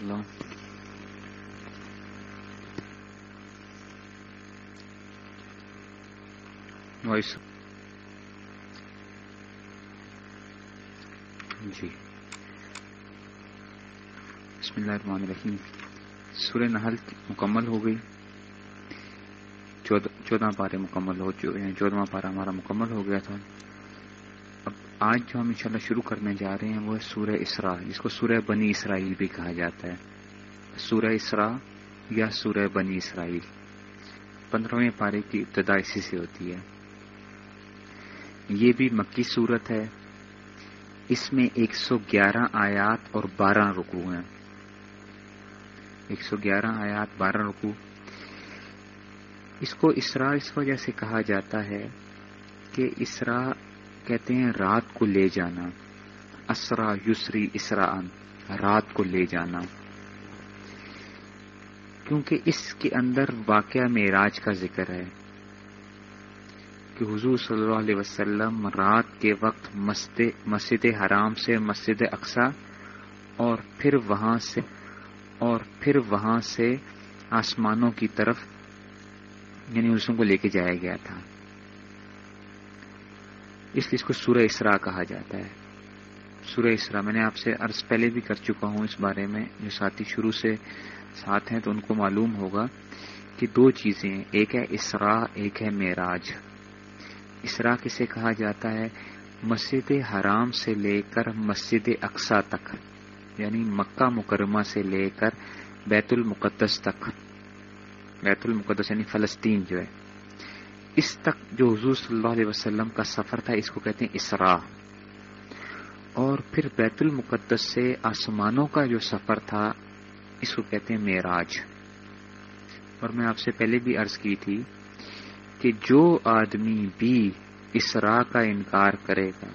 اللہ voice جی بسم اللہ الرحمن الرحیم سورہ نحل مکمل ہو گئی چودہ پارے مکمل ہو چکے چودواں پارا ہمارا مکمل ہو گیا تھا آج جو ہم انشاءاللہ شروع کرنے جا رہے ہیں وہ ہے سورہ اسرا جس کو سورہ بنی اسرائیل بھی کہا جاتا ہے۔ سورہ اسرا یا سورہ بنی اسرائیل۔ پندرہویں پارے کی ابتدا اسی سے ہوتی ہے۔ یہ بھی مکی صورت ہے۔ اس میں ایک سو گیارہ آیات اور بارہ رکو ہیں۔ ایک سو گیارہ آیات، بارہ رکو اس کو اسرا اس وجہ سے کہا جاتا ہے کہ اسرا کہتے ہیں رات کو لے جانا، اسرا یسری اسرا رات کو لے جانا۔ کیونکہ اس کے اندر واقعہ معراج کا ذکر ہے کہ حضور صلی اللہ علیہ وسلم رات کے وقت مسجد حرام سے مسجد اقسا اور پھر وہاں سے، اور پھر وہاں سے آسمانوں کی طرف یعنی اس کو لے کے جایا گیا تھا۔ اس لیے اس کو سورہ اسرا کہا جاتا ہے۔ سورہ اسرا میں نے آپ سے عرض پہلے بھی کر چکا ہوں اس بارے میں، جو ساتھی شروع سے ساتھ ہیں تو ان کو معلوم ہوگا کہ دو چیزیں، ایک ہے اسرا ایک ہے معراج۔ اسرا کسے کہا جاتا ہے؟ مسجد حرام سے لے کر مسجد اقسا تک یعنی مکہ مکرمہ سے لے کر بیت المقدس تک۔ بیت المقدس یعنی فلسطین جو ہے۔ اس تک جو حضور صلی اللہ علیہ وسلم کا سفر تھا، اس کو کہتے ہیں اسرا اور پھر بیت المقدس سے آسمانوں کا جو سفر تھا، اس کو کہتے ہیں معراج۔ اور میں آپ سے پہلے بھی عرض کی تھی کہ جو آدمی بھی اسرا کا انکار کرے گا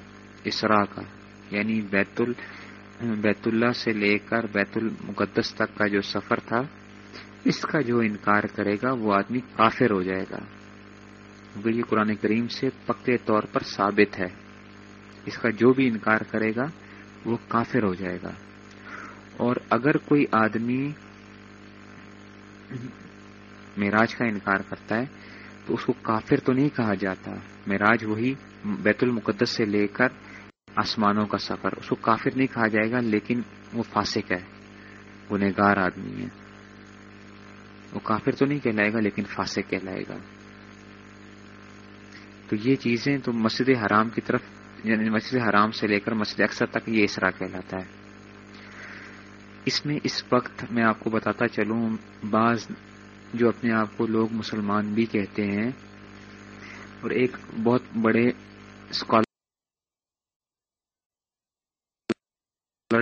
اسرا کا یعنی بیت ال، بیت اللہ سے لے کر بیت المقدس تک کا جو سفر تھا، اس کا جو انکار کرے گا، وہ آدمی کافر ہو جائے گا۔ کیونکہ یہ قرآن کریم سے پکے طور پر ثابت ہے۔ اس کا جو بھی انکار کرے گا، وہ کافر ہو جائے گا۔ اور اگر کوئی آدمی معراج کا انکار کرتا ہے، تو اس کو کافر تو نہیں کہا جاتا۔ معراج وہی بیت المقدس سے لے کر آسمانوں کا سفر، اس کو کافر نہیں کہا جائے گا، لیکن وہ فاسق ہے۔ وہ نگار آدمی ہے۔ وہ کافر تو نہیں کہلائے گا، لیکن فاسق کہلائے گا۔ تو یہ چیزیں تو مسجد حرام کی طرف یعنی مسجد حرام سے لے کر مسجد اکثر تک یہ اسرا کہلاتا ہے۔ اس میں اس وقت میں آپ کو بتاتا چلوں، بعض جو اپنے آپ کو لوگ مسلمان بھی کہتے ہیں، اور ایک بہت بڑے اسکالر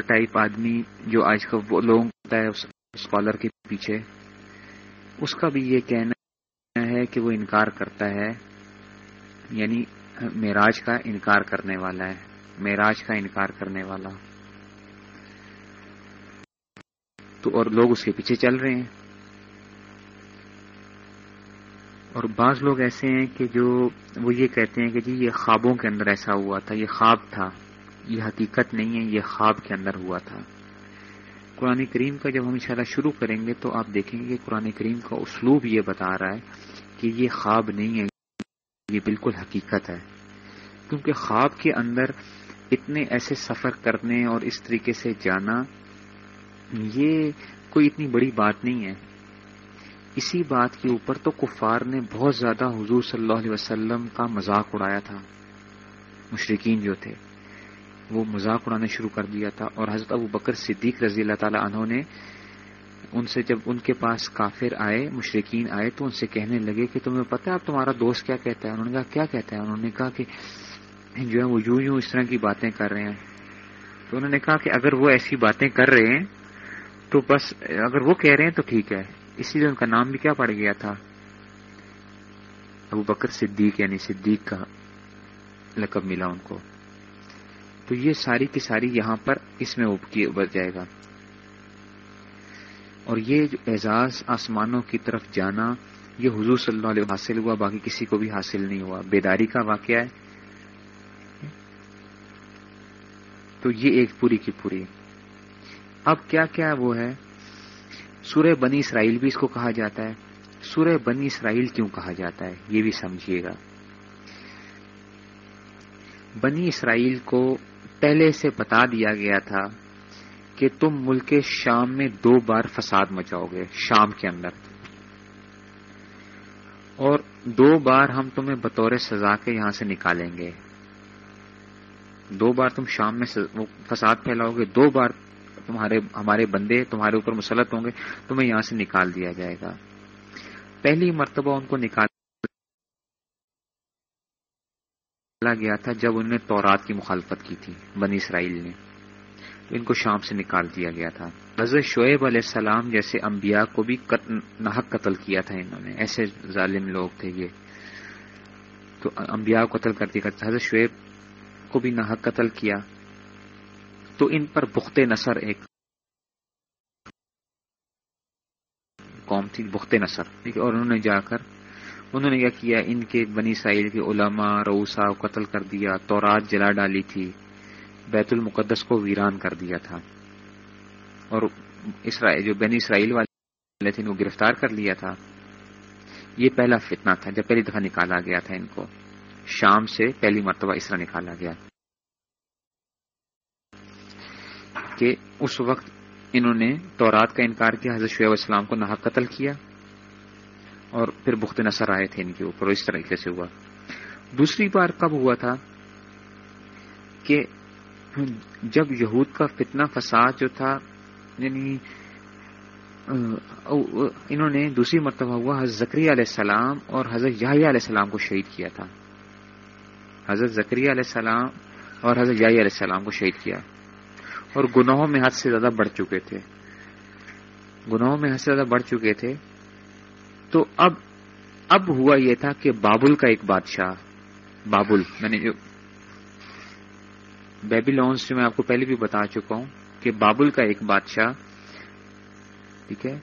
ٹائپ آدمی جو آج کا وہ لوگ ہوتا ہے اسکالر کے پیچھے، اس کا بھی یہ کہنا ہے کہ وہ انکار کرتا ہے۔ یعنی معراج کا انکار کرنے والا ہے، معراج کا انکار کرنے والا۔ تو اور لوگ اس کے پیچھے چل رہے ہیں۔ اور بعض لوگ ایسے ہیں کہ جو وہ یہ کہتے ہیں کہ جی یہ خوابوں کے اندر ایسا ہوا تھا، یہ خواب تھا۔ یہ حقیقت نہیں ہے، یہ خواب کے اندر ہوا تھا۔ قرآن کریم کا جب ہم انشاءاللہ شروع کریں گے تو آپ دیکھیں گے کہ قرآن کریم کا اسلوب یہ بتا رہا ہے کہ یہ خواب نہیں ہے یہ بالکل حقیقت ہے۔ کیونکہ خواب کے اندر اتنے ایسے سفر کرنے اور اس طریقے سے جانا، یہ کوئی اتنی بڑی بات نہیں ہے۔ اسی بات کے اوپر تو کفار نے بہت زیادہ حضور صلی اللہ علیہ وسلم کا مذاق اڑایا تھا۔ مشرقین جو تھے، وہ مذاق اڑانا شروع کر دیا تھا اور حضرت ابو بکر صدیق رضی اللہ تعالی عنہ نے ان سے جب ان کے پاس کافر آئے مشرقین آئے، تو ان سے کہنے لگے کہ تمہیں پتہ ہے اب تمہارا دوست کیا کہتا ہے؟ انہوں نے کہا، کیا کہتا ہے؟ انہوں نے کہا کہ جو ہے وہ یوں یوں اس طرح کی باتیں کر رہے ہیں۔ تو انہوں نے کہا کہ اگر وہ ایسی باتیں کر رہے ہیں، تو بس اگر وہ کہہ رہے ہیں تو ٹھیک ہے۔ اسی لیے ان کا نام بھی کیا پڑ گیا تھا؟ ابو بکر صدیق یعنی صدیق کا لقب ملا ان کو۔ تو یہ ساری کی ساری یہاں پر اس میں ابر جائے گا۔ اور یہ جو اعزاز آسمانوں کی طرف جانا، یہ حضور صلی اللہ علیہ حاصل ہوا، باقی کسی کو بھی حاصل نہیں ہوا۔ بیداری کا واقعہ ہے۔ تو یہ ایک پوری کی پوری۔ اب کیا کیا وہ ہے؟ سورہ بنی اسرائیل بھی اس کو کہا جاتا ہے۔ سورہ بنی اسرائیل کیوں کہا جاتا ہے؟ یہ بھی سمجھیے گا۔ بنی اسرائیل کو پہلے سے بتا دیا گیا تھا کہ تم ملک شام میں دو بار فساد مچاؤ گے، شام کے اندر۔ اور دو بار ہم تمہیں بطور سزا کے یہاں سے نکالیں گے۔ دو بار تم شام میں فساد پھیلاؤ گے، دو بار تمہارے، ہمارے بندے تمہارے اوپر مسلط ہوں گے، تمہیں یہاں سے نکال دیا جائے گا۔ پہلی مرتبہ ان کو نکالا گیا تھا جب انہوں نے تورات کی مخالفت کی تھی، بنی اسرائیل نے۔ ان کو شام سے نکال دیا گیا تھا۔ حضرت شعیب علیہ السلام جیسے انبیاء کو بھی نحق قتل کیا تھا انہوں نے۔ ایسے ظالم لوگ تھے یہ۔ تو انبیاء کو قتل کر دیا حضرت شعیب کو بھی نحق قتل کیا۔ تو ان پر بخت نصر ایک قوم تھی، بخت نصر۔ ٹھیک ہے، اور انہوں نے جا کر انہوں نے کیا کیا ان کے بنی سائل کے علماء روسا قتل کر دیا، تورات جلا ڈالی تھی۔ بیت المقدس کو ویران کر دیا تھا۔ اور اسرائیل، جو بنی اسرائیل والے تھے، ان کو گرفتار کر لیا تھا۔ یہ پہلا فتنہ تھا، جب پہلی دفعہ نکالا گیا تھا ان کو۔ شام سے پہلی مرتبہ اس طرح نکالا گیا۔ کہ اس وقت انہوں نے تورات کا انکار کیا، حضرت شعیب السلام کو نہ قتل کیا، اور پھر بخت نصر آئے تھے ان کے اوپر اس طریقے سے ہوا۔ دوسری بار کب ہوا تھا کہ جب یہود کا فتنہ فساد جو تھا یعنی انہوں نے دوسری مرتبہ ہوا حضرت زکری علیہ السلام اور حضرت یاہی علیہ السلام کو شہید کیا تھا۔ حضرت زکری علیہ السلام اور حضرت یاہی علیہ السلام کو شہید کیا۔ اور گناہوں میں حد سے زیادہ بڑھ چکے تھے۔ گناہوں میں حد سے زیادہ بڑھ چکے تھے۔ تو اب اب ہوا یہ تھا کہ بابل کا ایک بادشاہ، بابل، میں نے جو بیبی لونس جو میں آپ کو پہلے بھی بتا چکا ہوں کہ بابل کا ایک بادشاہ، ٹھیک ہے،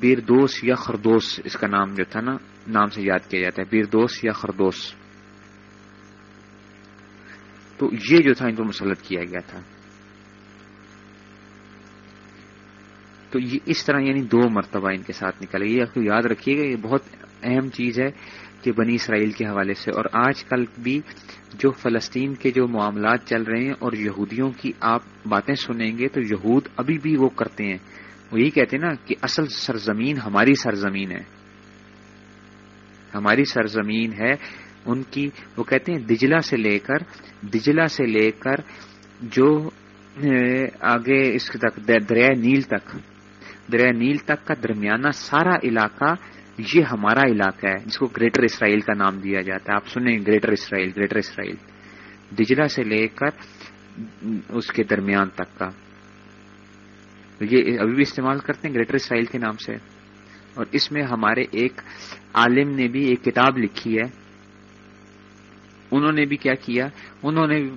بیردوس یا خردوس، اس کا نام جو تھا نا، نام سے یاد کیا جاتا ہے، بیردوس یا خردوس۔ تو یہ جو تھا، ان کو مسلط کیا گیا تھا۔ تو یہ اس طرح یعنی دو مرتبہ ان کے ساتھ نکلے یہ آپ کو یاد رکھیے گا، یہ بہت اہم چیز ہے۔ کہ بنی اسرائیل کے حوالے سے۔ اور آج کل بھی جو فلسطین کے جو معاملات چل رہے ہیں اور یہودیوں کی آپ باتیں سنیں گے تو یہود ابھی بھی وہ کرتے ہیں۔ وہ یہی کہتے ہیں نا کہ اصل سرزمین ہماری سرزمین ہے۔ ہماری سرزمین ہے ان کی، وہ کہتے ہیں دجلا سے لے کر دجلا سے لے کر جو آگے اس تک دریائے نیل تک۔ دریائے نیل تک کا درمیانہ سارا علاقہ یہ ہمارا علاقہ ہے، جس کو گریٹر اسرائیل کا نام دیا جاتا ہے۔ آپ سنیں گریٹر اسرائیل گریٹر اسرائیل۔ دجلا سے لے کر اس کے درمیان تک کا۔ یہ ابھی بھی استعمال کرتے ہیں گریٹر اسرائیل کے نام سے۔ اور اس میں ہمارے ایک عالم نے بھی ایک کتاب لکھی ہے۔ انہوں نے بھی کیا کیا؟ انہوں نے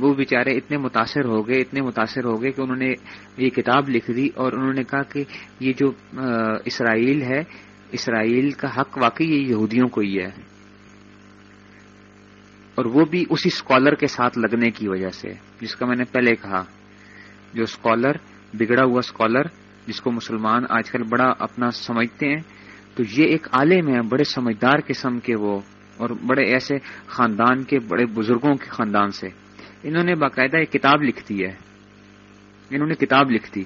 وہ بیچارے اتنے متاثر ہو گئے، اتنے متاثر ہو گئے کہ انہوں نے یہ کتاب لکھ دی اور انہوں نے کہا کہ یہ جو اسرائیل ہے اسرائیل کا حق واقعی یہودیوں کو ہی ہے۔ اور وہ بھی اسی اسکالر کے ساتھ لگنے کی وجہ سے، جس کا میں نے پہلے کہا۔ جو اسکالر بگڑا ہوا اسکالر جس کو مسلمان آج کل بڑا اپنا سمجھتے ہیں، تو یہ ایک عالم ہے، بڑے سمجھدار قسم کے وہ، اور بڑے ایسے خاندان کے، بڑے بزرگوں کے خاندان سے۔ انہوں نے باقاعدہ ایک کتاب لکھ دی ہے۔ انہوں نے کتاب لکھ دی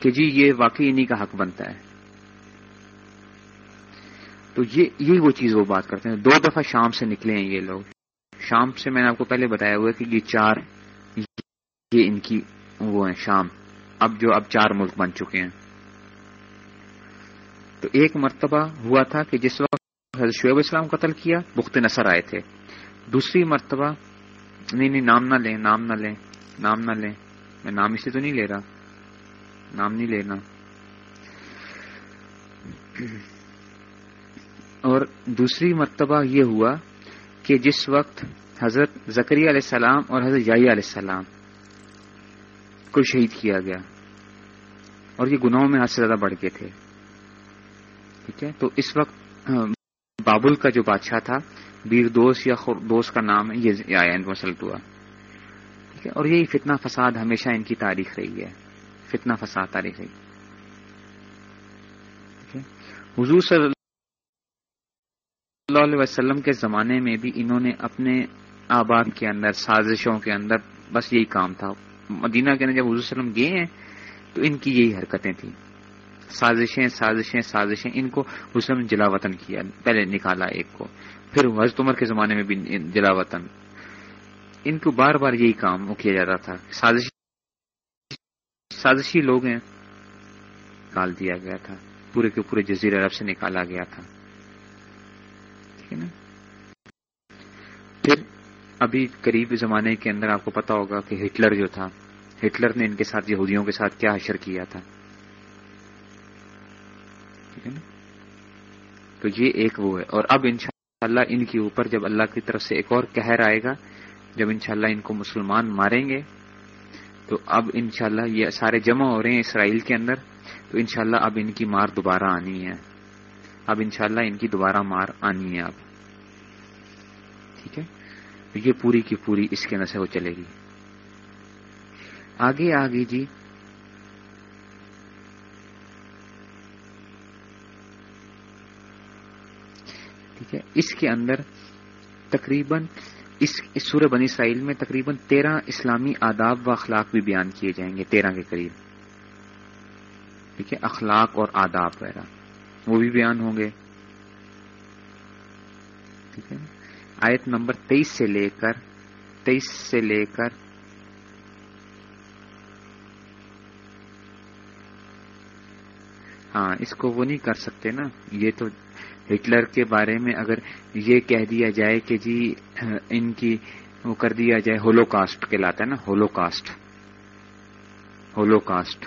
کہ جی یہ واقعی انہی کا حق بنتا ہے۔ تو یہ، یہی وہ چیز وہ بات کرتے ہیں۔ دو دفعہ شام سے نکلے ہیں یہ لوگ۔ شام سے میں نے آپ کو پہلے بتایا ہوا کہ یہ چار، یہ ان کی وہ ہیں، شام۔ اب جو اب چار ملک بن چکے ہیں۔ تو ایک مرتبہ ہوا تھا کہ جس وقت حضرت شعیب اسلام قتل کیا، بخت نصر آئے تھے۔ دوسری مرتبہ، نہیں نہیں، نام نہ لیں، نام نہ لیں، نام نہ لیں۔ میں نام اسے تو نہیں لے رہا۔ نام نہیں لینا۔ اور دوسری مرتبہ یہ ہوا کہ جس وقت حضرت زکری علیہ السلام اور حضرت یائی علیہ السلام کو شہید کیا گیا اور یہ گناہوں میں حد سے زیادہ بڑھ گئے تھے۔ ٹھیک ہے؟ تو اس وقت بابل کا جو بادشاہ تھا، بیر دوست یا دوست کا نام یہ آیا مسلط ہوا۔ ٹھیک ہے؟ اور یہی فتنہ فساد ہمیشہ ان کی تاریخ رہی ہے۔ فتنہ فساد تاریخ رہی۔ ہے؟ حضور صلی اللہ علیہ وسلم کے زمانے میں بھی انہوں نے اپنے آباد کے اندر، سازشوں کے اندر بس یہی کام تھا۔ مدینہ کے اندر جب حضور وسلم گئے ہیں تو ان کی یہی حرکتیں تھیں۔ سازشیں سازشیں سازشیں، ان کو حسن جلا وطن کیا، پہلے نکالا ایک کو، پھر حضرت عمر کے زمانے میں بھی جلا وطن۔ ان کو بار بار یہی کام کیا جاتا تھا۔ سازشی سازشی لوگ ہیں نکال دیا گیا تھا۔ پورے کے پورے جزیر عرب سے نکالا گیا تھا۔ ٹھیک ہے نا۔ پھر ابھی قریب زمانے کے اندر آپ کو پتا ہوگا کہ ہٹلر جو تھا، ہٹلر نے ان کے ساتھ یہودیوں کے ساتھ کیا حشر کیا تھا۔ ٹھیک ہے نا؟ تو یہ ایک وہ ہے۔ اور اب انشاءاللہ ان کے اوپر جب اللہ کی طرف سے ایک اور قہر آئے گا، جب انشاءاللہ ان کو مسلمان ماریں گے، تو اب انشاءاللہ یہ سارے جمع ہو رہے ہیں اسرائیل کے اندر، تو انشاءاللہ اب ان کی مار دوبارہ آنی ہے۔ اب انشاءاللہ ان کی دوبارہ مار آنی ہے اب۔ ٹھیک ہے؟ یہ پوری کی پوری اس کے اندر سے وہ چلے گی۔ آگے آگے جی۔ ٹھیک ہے؟ اس کے اندر تقریباً اس سورہ بنی اسرائیل میں تقریباً تیرہ اسلامی آداب و اخلاق بھی بیان کیے جائیں گے، تیرہ کے قریب۔ ٹھیک ہے؟ اخلاق اور آداب وغیرہ۔ وہ بھی بیان ہوں گے۔ ٹھیک ہے۔ آیت نمبر تیئیس سے لے کر، تیئیس سے لے کر۔ ہاں اس کو وہ نہیں کر سکتے نا۔ یہ تو ہٹلر کے بارے میں اگر یہ کہہ دیا جائے کہ جی ان کی وہ کر دیا جائے ہولو کاسٹ کہلاتا ہے نا ہولو کاسٹ ہولو کاسٹ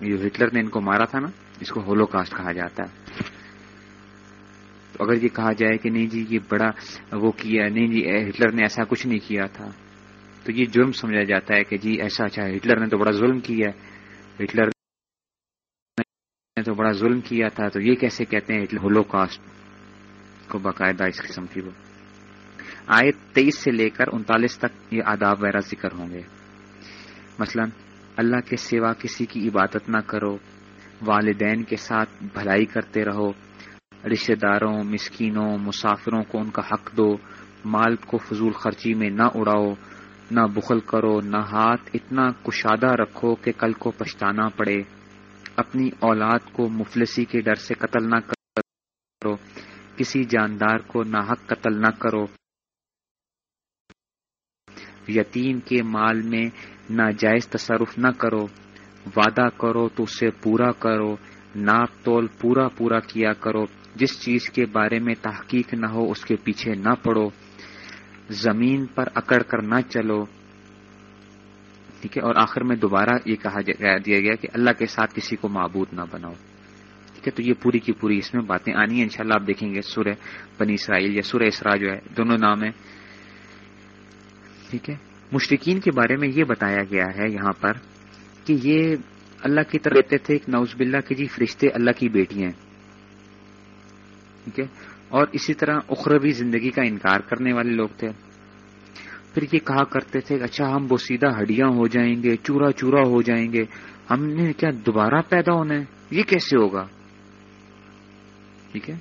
یہ ہٹلر نے ان کو مارا تھا نا۔ اس کو ہولو کاسٹ کہا جاتا ہے۔ تو اگر یہ کہا جائے کہ نہیں جی یہ بڑا وہ کیا نہیں جی ہٹلر نے ایسا کچھ نہیں کیا تھا۔ تو یہ جرم سمجھا جاتا ہے کہ جی ایسا اچھا ہٹلر نے تو بڑا ظلم کیا ہے۔ ہٹلر نے تو بڑا ظلم کیا تھا۔ تو یہ کیسے کہتے ہیں ہولو کاسٹ کو باقاعدہ اس قسم کی وہ۔ آئے تیئیس سے لے کر انتالیس تک یہ آداب وغیرہ ذکر ہوں گے۔ مثلاً، اللہ کے سوا کسی کی عبادت نہ کرو۔ والدین کے ساتھ بھلائی کرتے رہو۔ رشتہ داروں، مسکینوں، مسافروں کو ان کا حق دو۔ مال کو فضول خرچی میں نہ اڑاؤ، نہ بخل کرو، نہ ہاتھ۔ اتنا کشادہ رکھو کہ کل کو پچھتانا پڑے۔ اپنی اولاد کو مفلسی کے ڈر سے قتل نہ کرو۔ کسی جاندار کو نہ حق قتل نہ کرو۔ یتیم کے مال میں ناجائز تصرف نہ کرو۔ وعدہ کرو، تو اسے پورا کرو، ناپ تول پورا پورا کیا کرو۔ جس چیز کے بارے میں تحقیق نہ ہو، اس کے پیچھے نہ پڑو۔ زمین پر اکڑ کر نہ چلو۔ ٹھیک ہے، اور آخر میں دوبارہ یہ کہا دیا گیا کہ اللہ کے ساتھ کسی کو معبود نہ بناؤ۔ ٹھیک ہے، تو یہ پوری کی پوری اس میں باتیں آنی ہیں۔ انشاءاللہ آپ دیکھیں گے سورہ بنی اسرائیل یا سورہ اسرا جو ہے، دونوں نام ہیں۔ ٹھیک ہے مشرقین کے بارے میں یہ بتایا گیا ہے یہاں پر کہ یہ اللہ کی طرف کہتے تھے نوز باللہ کی جی فرشتے اللہ کی بیٹیاں ٹھیک ہے؟ اور اسی طرح اخروی زندگی کا انکار کرنے والے لوگ تھے۔ پھر یہ کہا کرتے تھے اچھا ہم بوسیدہ ہڈیاں ہو جائیں گے، چورا چورا ہو جائیں گے۔ ہم نے کیا دوبارہ پیدا ہونا ہے؟ یہ کیسے ہوگا؟ ٹھیک ہے؟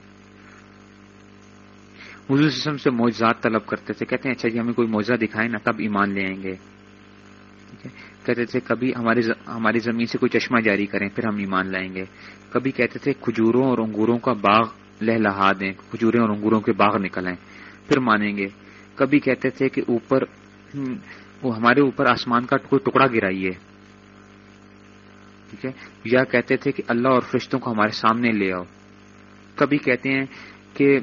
حضور وسلم سے معجزات طلب کرتے تھے، کہتے ہیں اچھا جی ہمیں کوئی معجزہ دکھائے نا، تب ایمان لے آئیں گے۔ کہتے تھے، کبھی ہماری ہماری زمین سے کوئی چشمہ جاری کریں، پھر ہم ایمان لائیں گے. کبھی کہتے تھے، کھجوروں اور انگوروں کا باغ لہ لہا دیں کھجورے اور انگوروں کے باغ نکلیں پھر مانیں گے۔ کبھی کہتے تھے کہ اوپر وہ ہمارے اوپر آسمان کا کوئی ٹکڑا گرائیے ٹھیک ہے؟ یا کہتے تھے کہ اللہ اور فرشتوں کو ہمارے سامنے لے آؤ۔ کبھی کہتے ہیں کہ،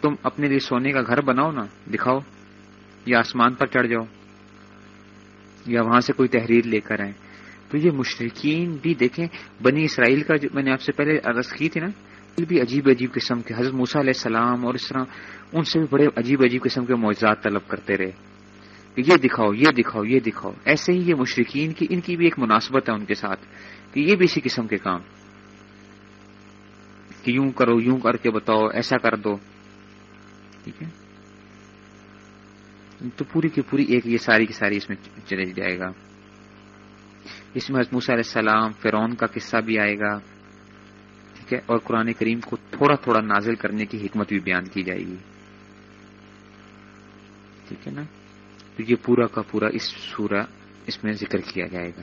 تم اپنے لیے سونے کا گھر بناؤ نا، دکھاؤ، یا آسمان پر چڑھ جاؤ یا وہاں سے کوئی تحریر لے کر آئے تو یہ مشرقین بھی دیکھیں، بنی اسرائیل کا جو میں نے آپ سے پہلے عرض کی تھی نا بھی عجیب عجیب قسم کے، حضرت موسا علیہ السلام اور اس طرح، ان سے بھی بڑے عجیب عجیب قسم کے معجزات طلب کرتے رہے۔ کہ یہ دکھاؤ یہ دکھاؤ یہ دکھاؤ۔ ایسے ہی یہ مشرقین کی، ان کی بھی ایک مناسبت ہے ان کے ساتھ، کہ یہ بھی اسی قسم کے کام۔ کہ یوں کرو، یوں کر کے بتاؤ، ایسا کر دو۔ ٹھیک ہے؟ تو پوری کی پوری ایک یہ ساری کی ساری اس میں چلے جائے گا۔ اس میں حضموس علیہ السلام فرون کا قصہ بھی آئے گا، ٹھیک ہے، اور قرآن کریم کو تھوڑا تھوڑا نازل کرنے کی حکمت بھی بیان کی جائے گی۔ ٹھیک ہے نا؟ تو یہ پورا کا پورا اس سورہ اس میں ذکر کیا جائے گا۔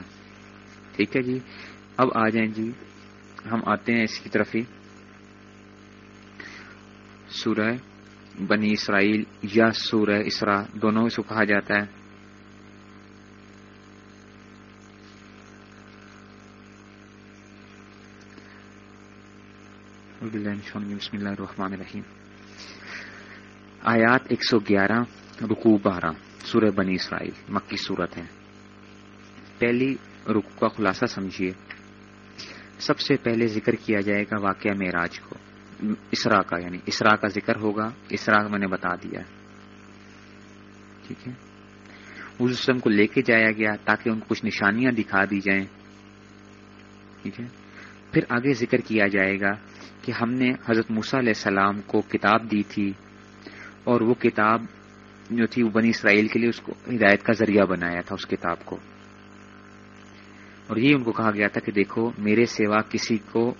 ٹھیک ہے جی؟ اب آ جائیں جی ہم آتے ہیں اس کی طرف ہی۔ سورہ بنی اسرائیل یا سورہ اسرا، دونوں اس کو کہا جاتا ہے۔ بسم اللہ الرحمن الرحیم۔ آیات ایک سو گیارہ رکو بارہ، سورہ بنی اسرائیل، مکی صورت ہے۔ پہلی رکو کا خلاصہ سمجھیے۔ سب سے پہلے ذکر کیا جائے گا واقعہ معراج کو۔ اسرا کا یعنی اسرا کا ذکر ہوگا، اسرا میں نے بتا دیا۔ ٹھیک ہے؟ اس وسلم کو لے کے جایا گیا تاکہ ان کو کچھ نشانیاں دکھا دی جائیں۔ ٹھیک ہے؟ پھر آگے ذکر کیا جائے گا کہ ہم نے حضرت موسا علیہ السلام کو کتاب دی تھی اور وہ کتاب جو تھی وہ بنی اسرائیل کے لیے اس کو ہدایت کا ذریعہ بنایا تھا، اس کتاب کو۔ اور یہ ان کو کہا گیا تھا کہ دیکھو، میرے سوا کسی کو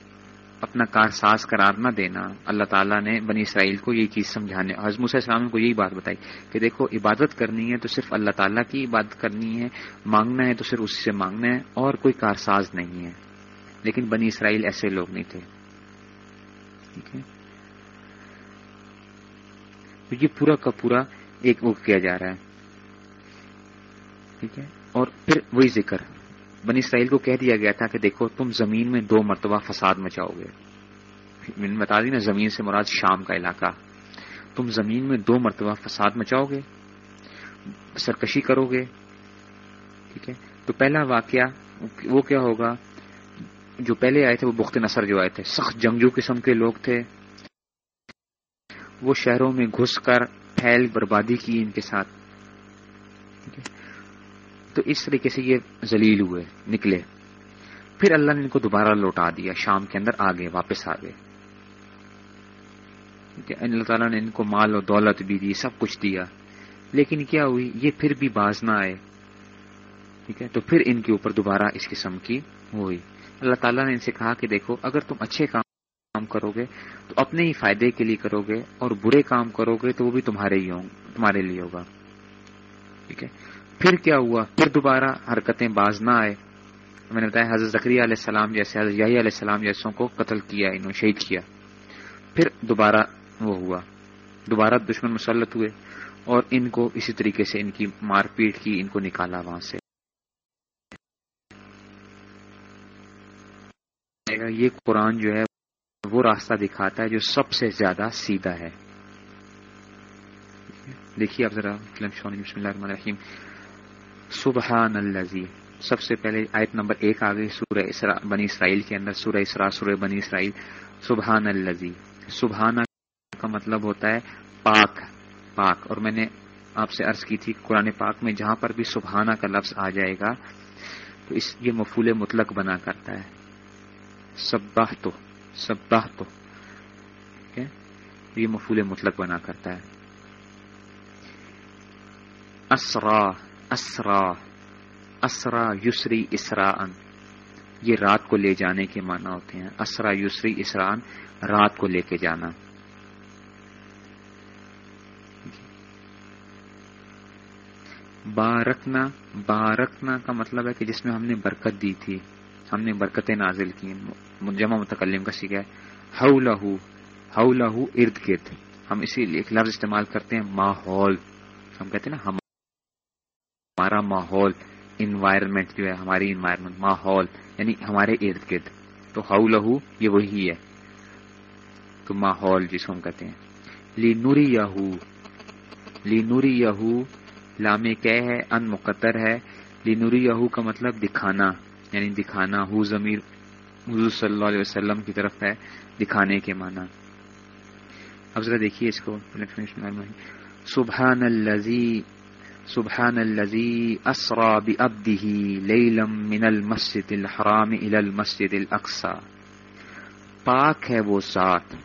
اپنا کار ساز قرار نہ دینا۔ اللہ تعالیٰ نے بنی اسرائیل کو یہی چیز سمجھانے حضم السلام کو یہی بات بتائی کہ دیکھو، عبادت کرنی ہے تو صرف اللہ تعالیٰ کی عبادت کرنی ہے، مانگنا ہے تو صرف اسی سے مانگنا ہے، اور کوئی کارساز نہیں ہے۔ لیکن بنی اسرائیل ایسے لوگ نہیں تھے۔ ٹھیک ہے؟ تو یہ پورا کا پورا ایک وہ کیا جا رہا ہے۔ ٹھیک ہے؟ اور پھر وہی ذکر۔ بنی اسرائیل کو کہہ دیا گیا تھا کہ دیکھو، تم زمین میں دو مرتبہ فساد مچاؤ گے۔ میں نے بتا دی نا، زمین سے مراد شام کا علاقہ۔ تم زمین میں دو مرتبہ فساد مچاؤ گے، سرکشی کرو گے۔ ٹھیک ہے؟ تو پہلا واقعہ وہ کیا ہوگا؟ جو پہلے آئے تھے وہ بخت نصر جو آئے تھے۔ سخت جنگجو قسم کے لوگ تھے۔ وہ شہروں میں گھس کر پھیل بربادی کی ان کے ساتھ۔ تو اس طریقے سے یہ ذلیل ہوئے، نکلے۔ پھر اللہ نے ان کو دوبارہ لوٹا دیا، شام کے اندر آگے واپس آ گئے۔ اللہ تعالیٰ نے ان کو مال و دولت بھی دی، سب کچھ دیا۔ لیکن کیا ہوئی؟ یہ پھر بھی باز نہ آئے۔ ٹھیک ہے؟ تو پھر ان کے اوپر دوبارہ اس قسم کی ہوئی۔ اللہ تعالیٰ نے ان سے کہا کہ دیکھو، اگر تم اچھے کام کرو گے، تو اپنے ہی فائدے کے لیے کرو گے اور برے کام کرو گے، تو وہ بھی تمہارے ہی ہوں، تمہارے لیے ہوگا۔ ٹھیک ہے؟ پھر کیا ہوا؟ پھر دوبارہ حرکتیں باز نہ آئے۔ میں نے بتایا، حضرت ذکری علیہ السلام جیسے، حضرت یاہی علیہ السلام جیسوں کو قتل کیا، انہوں شہید کیا۔ پھر دوبارہ وہ ہوا۔ دوبارہ دشمن مسلط ہوئے اور ان کو اسی طریقے سے ان کی مار پیٹ کی، ان کو نکالا وہاں سے۔ یہ قرآن جو ہے، وہ راستہ دکھاتا ہے جو سب سے زیادہ سیدھا ہے۔ دیکھیے آپ ذرا، بسم اللہ الرحمن الرحیم۔ سبحان الزی سب سے پہلے آیت نمبر ایک آ گئی سورہ اسرا بنی اسرائیل کے اندر، سورہ اسرا سورہ بنی اسرائیل. سبحان الزی سبحان کا مطلب ہوتا ہے پاک پاک. اور میں نے آپ سے عرض کی تھی قرآن پاک میں جہاں پر بھی سبحانہ کا لفظ آ جائے گا، تو اس یہ مفول مطلق بنا کرتا ہے. سباہ تو سباہ تو یہ مفول مطلق بنا کرتا ہے. اسرا اسرا اسرا یسری اسراً یہ رات کو لے جانے کے معنی ہوتے ہیں۔ اسرا یسری اسران رات کو لے کے جانا۔ بارکنا بارکنا کا مطلب ہے کہ جس میں ہم نے برکت دی تھی۔ ہم نے برکتیں نازل کی جمع متکلم کا سیکھا ہے۔ ہو لہو ہو لہو ارد گرد۔ ہم اسی لیے ایک لفظ استعمال کرتے ہیں، ماحول۔ ہم کہتے ہیں نا ہمارا ماحول انوائرمنٹ جو ہے، ہماری انوائرمنٹ ماحول یعنی ہمارے ارد گرد۔ تو ہو لہو یہ وہی ہے۔ تو ماحول جس کو ہم کہتے ہیں۔ لی نوری یہو لی نوری یہو لام کہ ہے؟ ان مقدر ہے۔ لی نوری یہو کا مطلب دکھانا یعنی دکھانا۔ ہو ضمیر، حضور صلی اللہ علیہ وسلم کی طرف ہے، دکھانے کے معنی۔ اب ذرا دیکھیے اس کو۔ سبحان الزی سبحان الزی اسرا ببدہ لیلم من المسجد الحرام الى المسجد الاقصى پاک ہے وہ ذات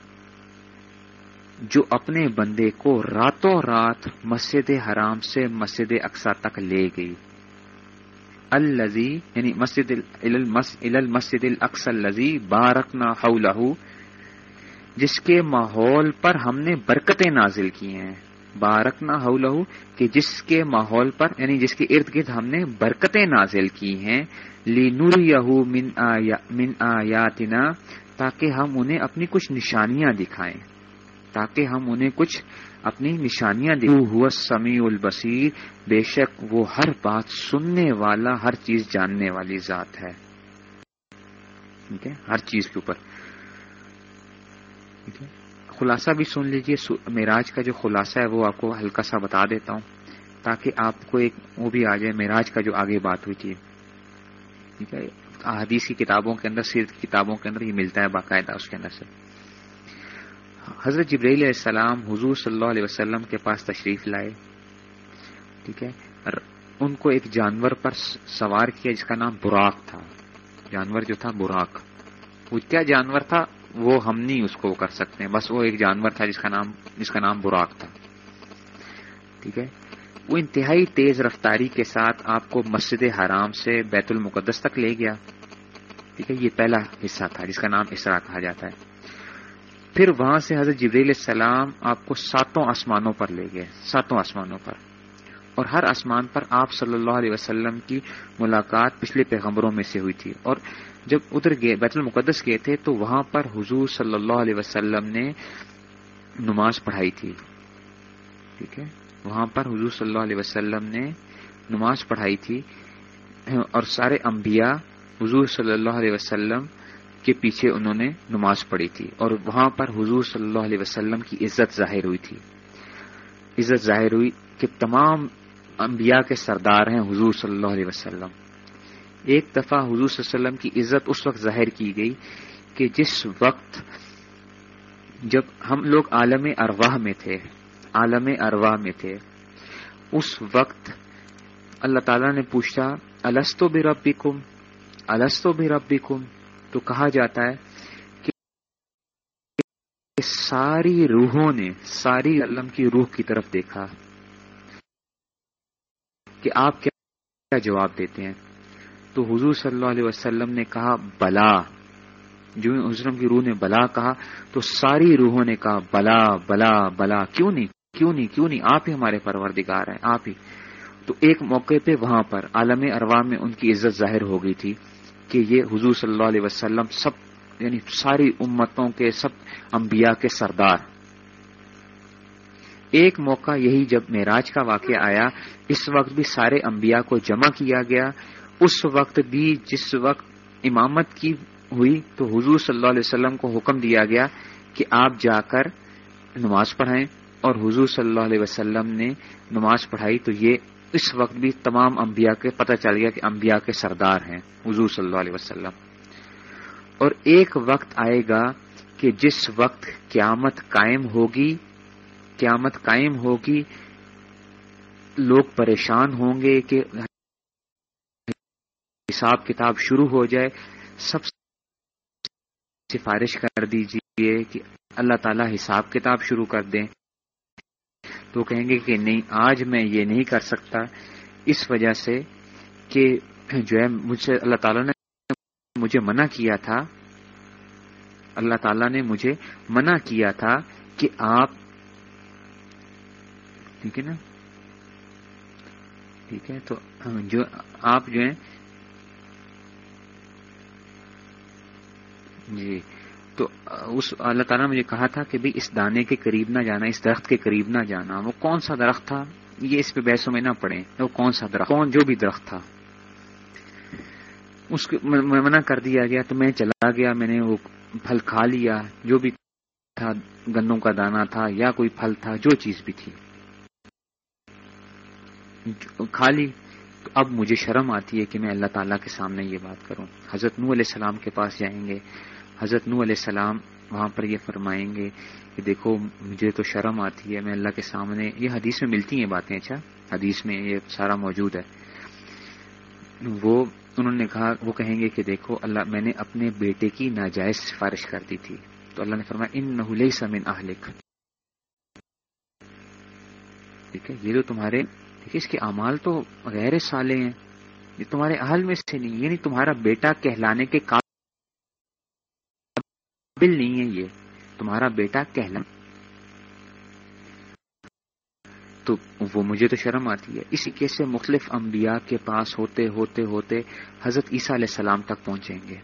جو اپنے بندے کو راتوں رات مسجد حرام سے مسجد اقسا تک لے گئی۔ الزی یعنی مسجد المسجد الاقص الزی بارکنا حولہ جس کے ماحول پر ہم نے برکتیں نازل کی ہیں۔ بارکنا حولہ کہ جس کے ماحول پر یعنی جس کے ارد گرد ہم نے برکتیں نازل کی ہیں لی نور من من آیاتنا، تاکہ ہم انہیں اپنی کچھ نشانیاں دکھائیں۔ تاکہ ہم انہیں کچھ اپنی نشانیاں ہوا سمیع البصیر بے شک وہ ہر بات سننے والا، ہر چیز جاننے والی ذات ہے۔ ٹھیک ہے؟ ہر چیز کے اوپر۔ ٹھیک ہے؟ خلاصہ بھی سن لیجیے میراج کا جو خلاصہ ہے وہ آپ کو ہلکا سا بتا دیتا ہوں، تاکہ آپ کو ایک وہ بھی آ جائے میراج کا جو آگے بات ہوئی تھی۔ ٹھیک ہے حدیث کی کتابوں کے اندر سیرت کی کتابوں کے اندر یہ ملتا ہے باقاعدہ اس کے اندر سے۔ حضرت جبریل علیہ السلام حضور صلی اللہ علیہ وسلم کے پاس تشریف لائے۔ ٹھیک ہے ان کو ایک جانور پر سوار کیا جس کا نام براق تھا۔ جانور جو تھا، براق۔ وہ کیا جانور تھا؟ وہ ہم نہیں اس کو کر سکتے۔ بس وہ ایک جانور تھا جس کا نام جس کا نام براق تھا۔ ٹھیک ہے؟ وہ انتہائی تیز رفتاری کے ساتھ آپ کو مسجد حرام سے بیت المقدس تک لے گیا۔ ٹھیک ہے؟ یہ پہلا حصہ تھا جس کا نام اسرا کہا جاتا ہے۔ پھر وہاں سے حضرت جبریل السلام آپ کو ساتوں آسمانوں پر لے گئے۔ ساتوں آسمانوں پر۔ اور ہر آسمان پر آپ صلی اللہ علیہ وسلم کی ملاقات پچھلے پیغمبروں میں سے ہوئی تھی۔ اور جب ادھر گئے، بیت المقدس گئے تھے، تو وہاں پر حضور صلی اللہ علیہ وسلم نے نماز پڑھائی تھی۔ ٹھیک ہے؟ وہاں پر حضور صلی اللہ علیہ وسلم نے نماز پڑھائی تھی۔ اور سارے انبیاء حضور صلی اللہ علیہ وسلم کے پیچھے انہوں نے نماز پڑھی تھی۔ اور وہاں پر حضور صلی اللہ علیہ وسلم کی عزت ظاہر ہوئی تھی۔ عزت ظاہر ہوئی کہ تمام انبیاء کے سردار ہیں حضور صلی اللہ علیہ وسلم۔ ایک دفعہ حضور صلی اللہ علیہ وسلم کی عزت اس وقت ظاہر کی گئی کہ جس وقت جب ہم لوگ عالم ارواح میں تھے، عالم ارواح میں تھے، اس وقت اللہ تعالیٰ نے پوچھا السطو بھی ربی کم السطو بھی ربی کم تو کہا جاتا ہے کہ ساری روحوں نے، ساری علم کی روح کی طرف دیکھا۔ کہ آپ کیا جواب دیتے ہیں؟ تو حضور صلی اللہ علیہ وسلم نے کہا، بلا۔ جو حضرم کی روح نے بلا کہا، تو ساری روحوں نے کہا، بلا بلا بلا۔ کیوں نہیں؟ کیوں نہیں؟ کیوں نہیں؟ آپ ہی ہمارے پروردگار ہیں، آپ ہی۔ تو ایک موقع پہ وہاں پر عالم اروا میں ان کی عزت ظاہر ہو گئی تھی کہ یہ حضور صلی اللہ علیہ وسلم سب یعنی ساری امتوں کے، سب انبیاء کے سردار ایک موقع یہی جب معراج کا واقعہ آیا، اس وقت بھی سارے انبیاء کو جمع کیا گیا۔ اس وقت بھی جس وقت امامت کی ہوئی، تو حضور صلی اللہ علیہ وسلم کو حکم دیا گیا کہ آپ جا کر نماز پڑھائیں۔ اور حضور صلی اللہ علیہ وسلم نے نماز پڑھائی، تو یہ اس وقت بھی تمام انبیاء کے پتہ چل گیا کہ انبیاء کے سردار ہیں حضور صلی اللہ علیہ وسلم۔ اور ایک وقت آئے گا کہ جس وقت قیامت قائم ہوگی قیامت قائم ہوگی، لوگ پریشان ہوں گے کہ حساب کتاب شروع ہو جائے۔ سب سفارش کر دیجیے کہ اللہ تعالی حساب کتاب شروع کر دیں۔ تو کہیں گے کہ نہیں، آج میں یہ نہیں کر سکتا۔ اس وجہ سے کہ جو ہے، مجھ سے اللہ تعالیٰ نے مجھے منع کیا تھا۔ اللہ تعالیٰ نے مجھے منع کیا تھا کہ آپ ٹھیک ہے نا؟ ٹھیک ہے، تو جو آپ جو ہیں جی تو اس اللہ تعالیٰ نے مجھے کہا تھا کہ اس دانے کے قریب نہ جانا، اس درخت کے قریب نہ جانا۔ وہ کون سا درخت تھا؟ یہ اس پہ بحثوں میں نہ پڑے وہ کون سا درخت؟ کون جو بھی درخت تھا۔ اس کو منع کر دیا گیا، تو میں چلا گیا، میں نے وہ پھل کھا لیا۔ جو بھی تھا گنوں کا دانا تھا یا کوئی پھل تھا، جو چیز بھی تھی۔ کھا لی تو اب مجھے شرم آتی ہے کہ میں اللہ تعالیٰ کے سامنے یہ بات کروں۔ حضرت نو علیہ السلام کے پاس جائیں گے۔ حضرت نو علیہ السلام وہاں پر یہ فرمائیں گے کہ دیکھو، مجھے تو شرم آتی ہے، میں اللہ کے سامنے، یہ حدیث میں ملتی ہیں باتیں اچھا؟ حدیث میں یہ سارا موجود ہے۔ وہ، انہوں نے کہا، وہ کہیں گے کہ دیکھو، اللہ، میں نے اپنے بیٹے کی ناجائز سفارش کر دی تھی۔ تو اللہ نے فرمایا ان نہ سمن اہلک۔ ٹھیک ہے، یہ تو تمہارے اس کے اعمال تو غیر سالے ہیں، یہ تمہارے اہل میں سے نہیں یعنی تمہارا بیٹا کہلانے کے قابل نہیں ہے یہ، تمہارا بیٹا کہلا، تو وہ مجھے تو شرم آتی ہے۔ اسی کیسے مختلف انبیاء کے پاس ہوتے ہوتے ہوتے حضرت عیسیٰ علیہ السلام تک پہنچیں گے۔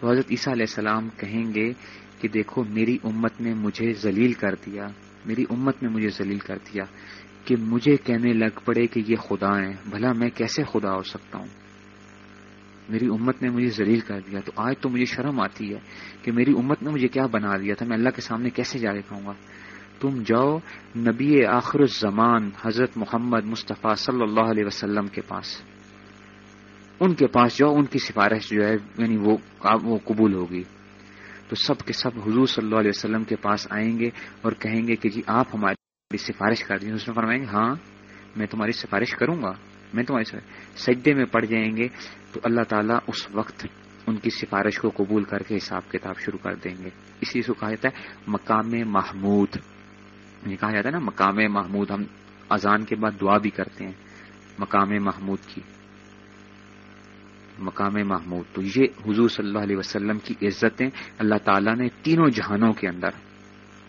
تو حضرت عیسیٰ علیہ السلام کہیں گے کہ دیکھو، میری امت نے مجھے ذلیل کر دیا، میری امت نے مجھے ذلیل کر دیا۔ کہ مجھے کہنے لگ پڑے کہ یہ خدا ہیں، بھلا میں کیسے خدا ہو سکتا ہوں؟ میری امت نے مجھے ذلیل کر دیا، تو آج تو مجھے شرم آتی ہے کہ میری امت نے مجھے کیا بنا دیا تھا، میں اللہ کے سامنے کیسے جا کے گا؟ تم جاؤ نبی آخر الزمان، حضرت محمد مصطفیٰ صلی اللہ علیہ وسلم کے پاس۔ ان کے پاس جاؤ، ان کی سفارش جو ہے یعنی وہ وہ قبول ہوگی۔ تو سب کے سب حضور صلی اللہ علیہ وسلم کے پاس آئیں گے اور کہیں گے کہ جی آپ ہماری سفارش کر دیں اس میں فرمائیں گے ہاں میں تمہاری سفارش کروں گا۔ میں تمہاری سجدے میں پڑ جائیں گے تو اللہ تعالیٰ اس وقت ان کی سفارش کو قبول کر کے حساب کتاب شروع کر دیں گے۔ اسی سے کہا جاتا ہے مقام محمود۔ یہ کہا جاتا ہے نا مقام محمود۔ ہم اذان کے بعد دعا بھی کرتے ہیں۔ مقام محمود کی۔ مقام محمود۔ تو یہ حضور صلی اللہ علیہ وسلم کی عزتیں اللہ تعالیٰ نے تینوں جہانوں کے اندر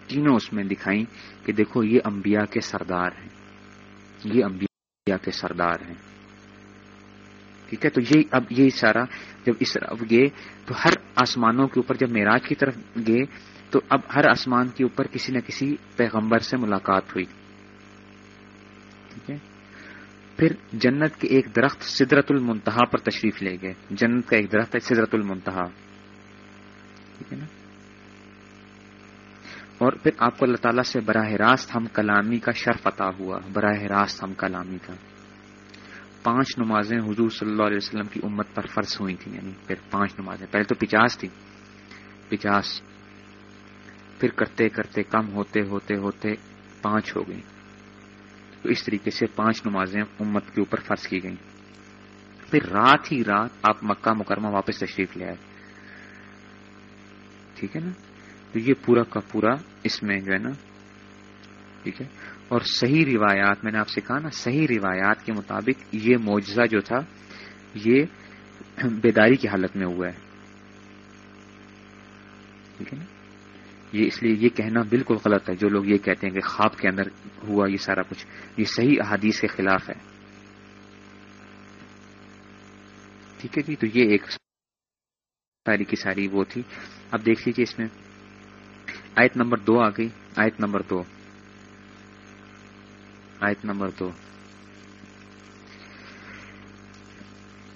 تینوں اس میں دکھائیں کہ دیکھو یہ انبیاء کے سردار ہیں۔ یہ انبیاء کے سردار ہیں۔ ٹھیک ہے، تو یہ اب یہ سارا جب اس طرف گئے، تو ہر آسمانوں کے اوپر جب معراج کی طرف گئے، تو اب ہر آسمان کے اوپر کسی نہ کسی پیغمبر سے ملاقات ہوئی۔ ٹھیک ہے۔ پھر جنت کے ایک درخت سدرت المنتہا پر تشریف لے گئے۔ جنت کا ایک درخت ہے سدرت المنتہا۔ ٹھیک ہے نا؟ اور پھر آپ کو اللہ تعالیٰ سے براہ راست ہم کلامی کا شرف عطا ہوا، براہ راست ہم کلامی کا۔ پانچ نمازیں حضور صلی اللہ علیہ وسلم کی امت پر فرض ہوئی تھیں یعنی پھر پانچ نمازیں۔ پہلے تو پچاس تھی پچاس۔ پھر کرتے کرتے کم، ہوتے ہوتے ہوتے پانچ ہو گئی تو اس طریقے سے پانچ نمازیں امت کے اوپر فرض کی گئیں۔ پھر رات ہی رات آپ مکہ مکرمہ واپس تشریف لے آئے۔ ٹھیک ہے نا؟ تو یہ پورا کا پورا اس میں جو ہے نا، ٹھیک ہے؟ اور صحیح روایات، میں نے آپ سے کہا نا، صحیح روایات کے مطابق یہ معجزہ جو تھا، یہ بیداری کی حالت میں ہوا ہے۔ ٹھیک ہے نا؟ یہ اس لیے یہ کہنا بالکل غلط ہے۔ جو لوگ یہ کہتے ہیں کہ خواب کے اندر ہوا یہ سارا کچھ، یہ صحیح احادیث کے خلاف ہے۔ ٹھیک ہے جی تو یہ ایک ساری کی ساری وہ تھی۔ اب دیکھ لیجیے اس میں۔ آیت نمبر دو آ گئی۔ آیت نمبر دو۔ آیت نمبر دو۔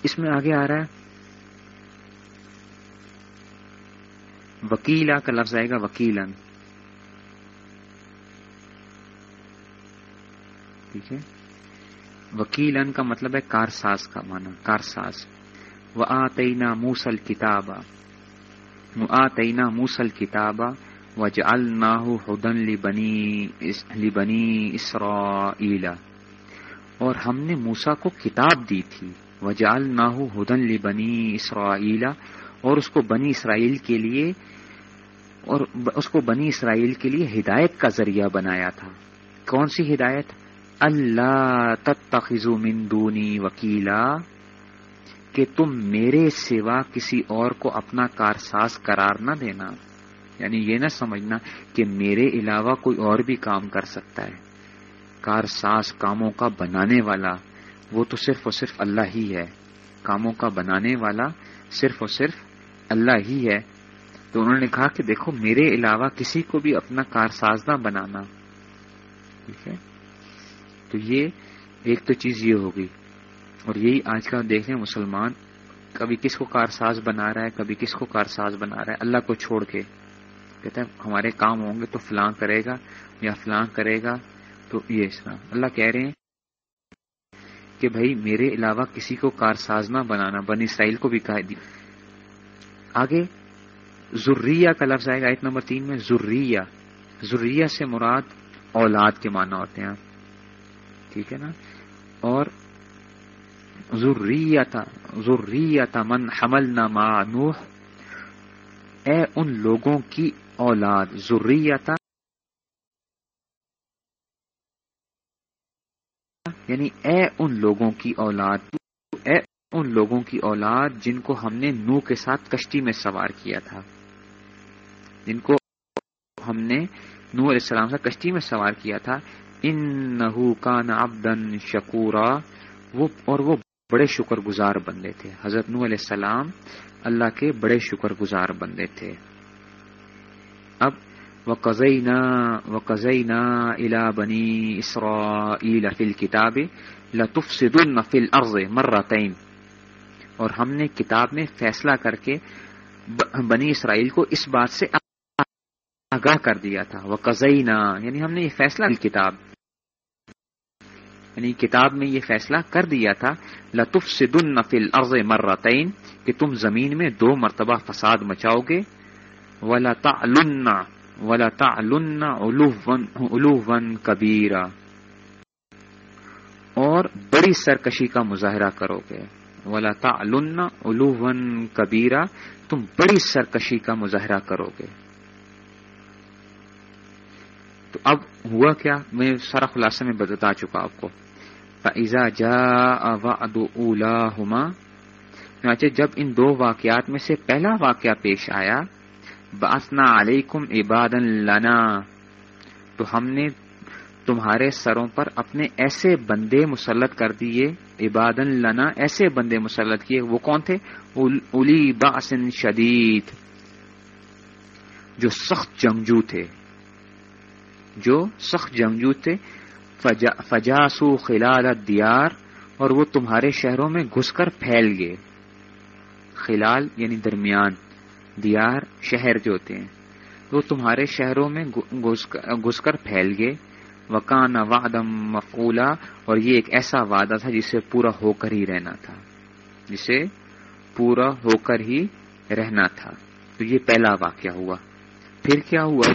اس میں آگے آ رہا ہے۔ وکیلا کا لفظ آئے گا وکیلن۔ ٹھیک ہے۔ وکیلن کا مطلب ہے کارساز کا مانا کارساز۔ وہ آتینا موسل کتابا وہ موسل کتابا و جلنا ہدن لی بنی اسرا اور ہم نے موسا کو کتاب دی تھی. و جالنا ہدن لی بنی اسرا اور اس کو بنی اسرائیل کے لیے اور اس کو بنی اسرائیل کے لیے ہدایت کا ذریعہ بنایا تھا. کون سی ہدایت؟ اللہ تتخذو من دونی وکیلا. کہ تم میرے سوا کسی اور کو اپنا کارساز قرار نہ دینا. یعنی یہ نہ سمجھنا کہ میرے علاوہ کوئی اور بھی کام کر سکتا ہے۔ کارساز کاموں کا بنانے والا وہ تو صرف اور صرف اللہ ہی ہے۔ کاموں کا بنانے والا صرف اور صرف اللہ ہی ہے۔ تو انہوں نے کہا کہ دیکھو، میرے علاوہ کسی کو بھی اپنا کارساز نہ بنانا۔ ٹھیک ہے؟ تو یہ ایک تو چیز یہ ہوگی۔ اور یہی آج کل دیکھ رہے ہیں، مسلمان کبھی کس کو کارساز بنا رہا ہے، کبھی کس کو کارساز بنا رہا ہے، اللہ کو چھوڑ کے۔ کہتے ہیں، ہمارے کام ہوں گے تو فلاں کرے گا یا فلاں کرے گا تو یہ اس طرح۔ اللہ کہہ رہے ہیں کہ بھائی، میرے علاوہ کسی کو کارساز نہ بنانا، بنی اسرائیل کو بھی کہہ دی آگے ذریہ کا لفظ آئے گا ایک نمبر تین میں ذریہ ذریہ سے مراد اولاد کے معنی ہوتے ہیں۔ ٹھیک ہے نا؟ اور ذریتا ذریتا من حمل نہ نوح۔ اے ان لوگوں کی اولاد ذریتا یعنی اے ان لوگوں کی اولاد، اے ان لوگوں کی اولاد جن کو ہم نے نو کے ساتھ کشتی میں سوار کیا تھا۔ جن کو ہم نے نو علیہ السلام سے کشتی میں سوار کیا تھا۔ ان نحو کان ابدن شکورا۔ وہ اور وہ بڑے شکر گزار بندے تھے۔ حضرت نو علیہ السلام اللہ کے بڑے شکر گزار بندے تھے۔ وقزینا وقزینا الى بنی اسرائیل فی الكتاب لتفسدن فی الارض مرتین اور ہم نے کتاب میں فیصلہ کر کے بنی اسرائیل کو اس بات سے آگاہ کر دیا تھا۔ وہ یعنی ہم نے یہ فیصلہ کتاب یعنی کتاب میں یہ فیصلہ کر دیا تھا۔ لطف سدن نفل ارض مرتین کہ تم زمین میں دو مرتبہ فساد مچاؤ گے۔ ولتا ولتا ون کبیرا اور بڑی سرکشی کا مظاہرہ کرو گے ولتا ون کبیرا تم بڑی سرکشی کا مظاہرہ کرو گے تو اب ہوا کیا؟ میں سارا خلاصہ میں بتا چکا آپ کو۔ فضا جا اولا ہما جب ان دو واقعات میں سے پہلا واقعہ پیش آیا باسنا علیکم عباد لنا، تو ہم نے تمہارے سروں پر اپنے ایسے بندے مسلط کر دیے عباد لنا، ایسے بندے مسلط کیے، وہ کون تھے؟ الی باسن شدید، جو سخت جنگجو تھے، جو سخت جنگجو تھے فجاسو خلال دیار اور وہ تمہارے شہروں میں گھس کر پھیل گئے۔ خلال یعنی درمیان۔ دیار شہر جو ہوتے ہیں۔ وہ تمہارے شہروں میں گھس کر پھیل گئے۔ وکان وادم مفولا اور یہ ایک ایسا وعدہ تھا جسے پورا ہو کر ہی رہنا تھا۔ جسے پورا ہو کر ہی رہنا تھا۔ تو یہ پہلا واقعہ ہوا۔ پھر کیا ہوا؟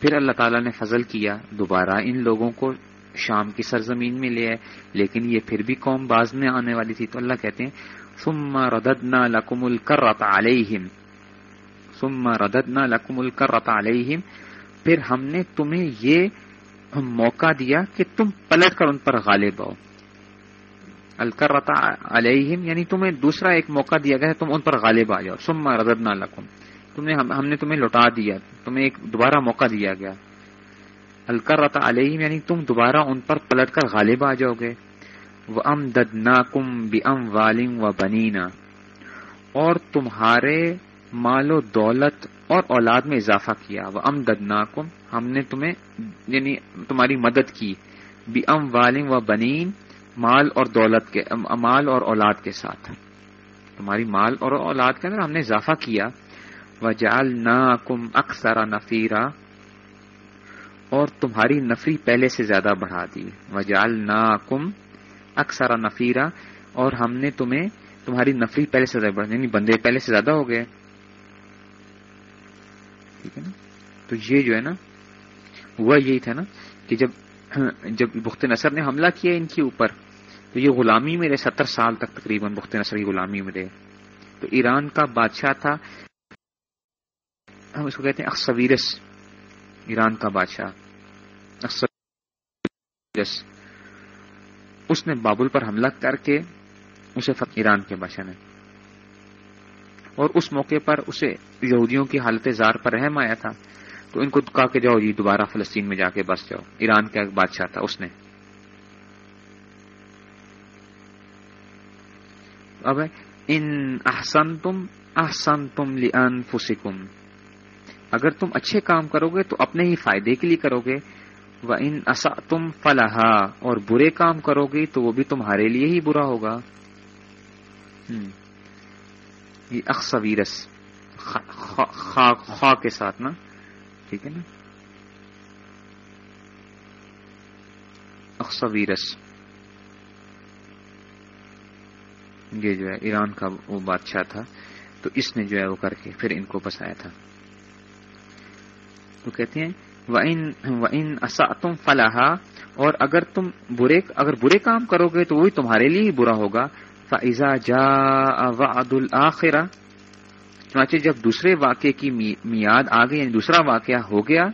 پھر اللہ تعالیٰ نے فضل کیا۔ دوبارہ ان لوگوں کو شام کی سرزمین میں لے آئے۔ لیکن یہ پھر بھی قوم باز میں آنے والی تھی۔ تو اللہ کہتے ہیں، ثم رددنا لکم الکرت علیہم ثم رددنا لکم الکرت علیہم، پھر ہم نے تمہیں یہ موقع دیا کہ تم پلٹ کر ان پر غالب آؤ الکرت علیہم یعنی تمہیں دوسرا ایک موقع دیا گیا تم ان پر غالب آ جاؤ۔ ثم رددنا لکم۔ تمہیں ہم نے تمہیں لوٹا دیا، تمہیں ایک دوبارہ موقع دیا گیا۔ الکر رتا علیہ یعنی تم دوبارہ ان پر پلٹ کر غالب آ جاؤ گے۔ وہ ام دد نا کم بی ام والم و بنینا اور تمہارے مال و دولت اور اولاد میں اضافہ کیا۔ وہ ام دد ہم نے تمہیں یعنی تمہاری مدد کی۔ بی ام والم و بنین مال اور دولت کے، مال اور اولاد کے ساتھ۔ تمہاری مال اور اولاد کے اندر ہم نے اضافہ کیا۔ وجال نا کم اکثر نفیرا اور تمہاری نفری پہلے سے زیادہ بڑھا دی۔ وجال نا کم اکثر نفیرا اور ہم نے تمہیں، تمہاری نفری پہلے سے زیادہ بڑھا یعنی بندے پہلے سے زیادہ ہو گئے۔ ٹھیک ہے نا؟ تو یہ جو ہے نا، ہوا یہی تھا نا کہ جب جب بخت نصر نے حملہ کیا ان کے اوپر، تو یہ غلامی میں رہے، ستر سال تک تقریباً بخت نصر کی غلامی میں رہے۔ تو ایران کا بادشاہ تھا، ہم اس کو کہتے ہیں اکسویرس ایران کا بادشاہ اس نے بابل پر حملہ کر کے، اسے ایران کے بادشاہ نے اور اس موقع پر اسے یہودیوں کی حالت زار پر رحم آیا تھا۔ تو ان کو کہا کہ جاؤ جی دوبارہ فلسطین میں جا کے بس جاؤ۔ ایران کا ایک بادشاہ تھا، اس نے۔ اب ان احسن تم احسن تم لن اگر تم اچھے کام کرو گے تو اپنے ہی فائدے کے لیے کرو گے وہ ان اصا تم فلاح اور برے کام کرو گے تو وہ بھی تمہارے لیے ہی برا ہوگا۔ یہ اخصویرس خا کے ساتھ نا، ٹھیک ہے نا؟ اخصویرس یہ جو ہے ایران کا وہ بادشاہ تھا، تو اس نے جو ہے وہ کر کے پھر ان کو بسایا تھا۔ تو کہتے ہیں وہ ان تم فلاح اور اگر تم برے، اگر برے کام کرو گے تو وہی تمہارے لیے ہی برا ہوگا۔ فضا جا وعد الآخرہ چنانچہ جب دوسرے واقعے کی میاد آ گئی یعنی دوسرا واقعہ ہو گیا،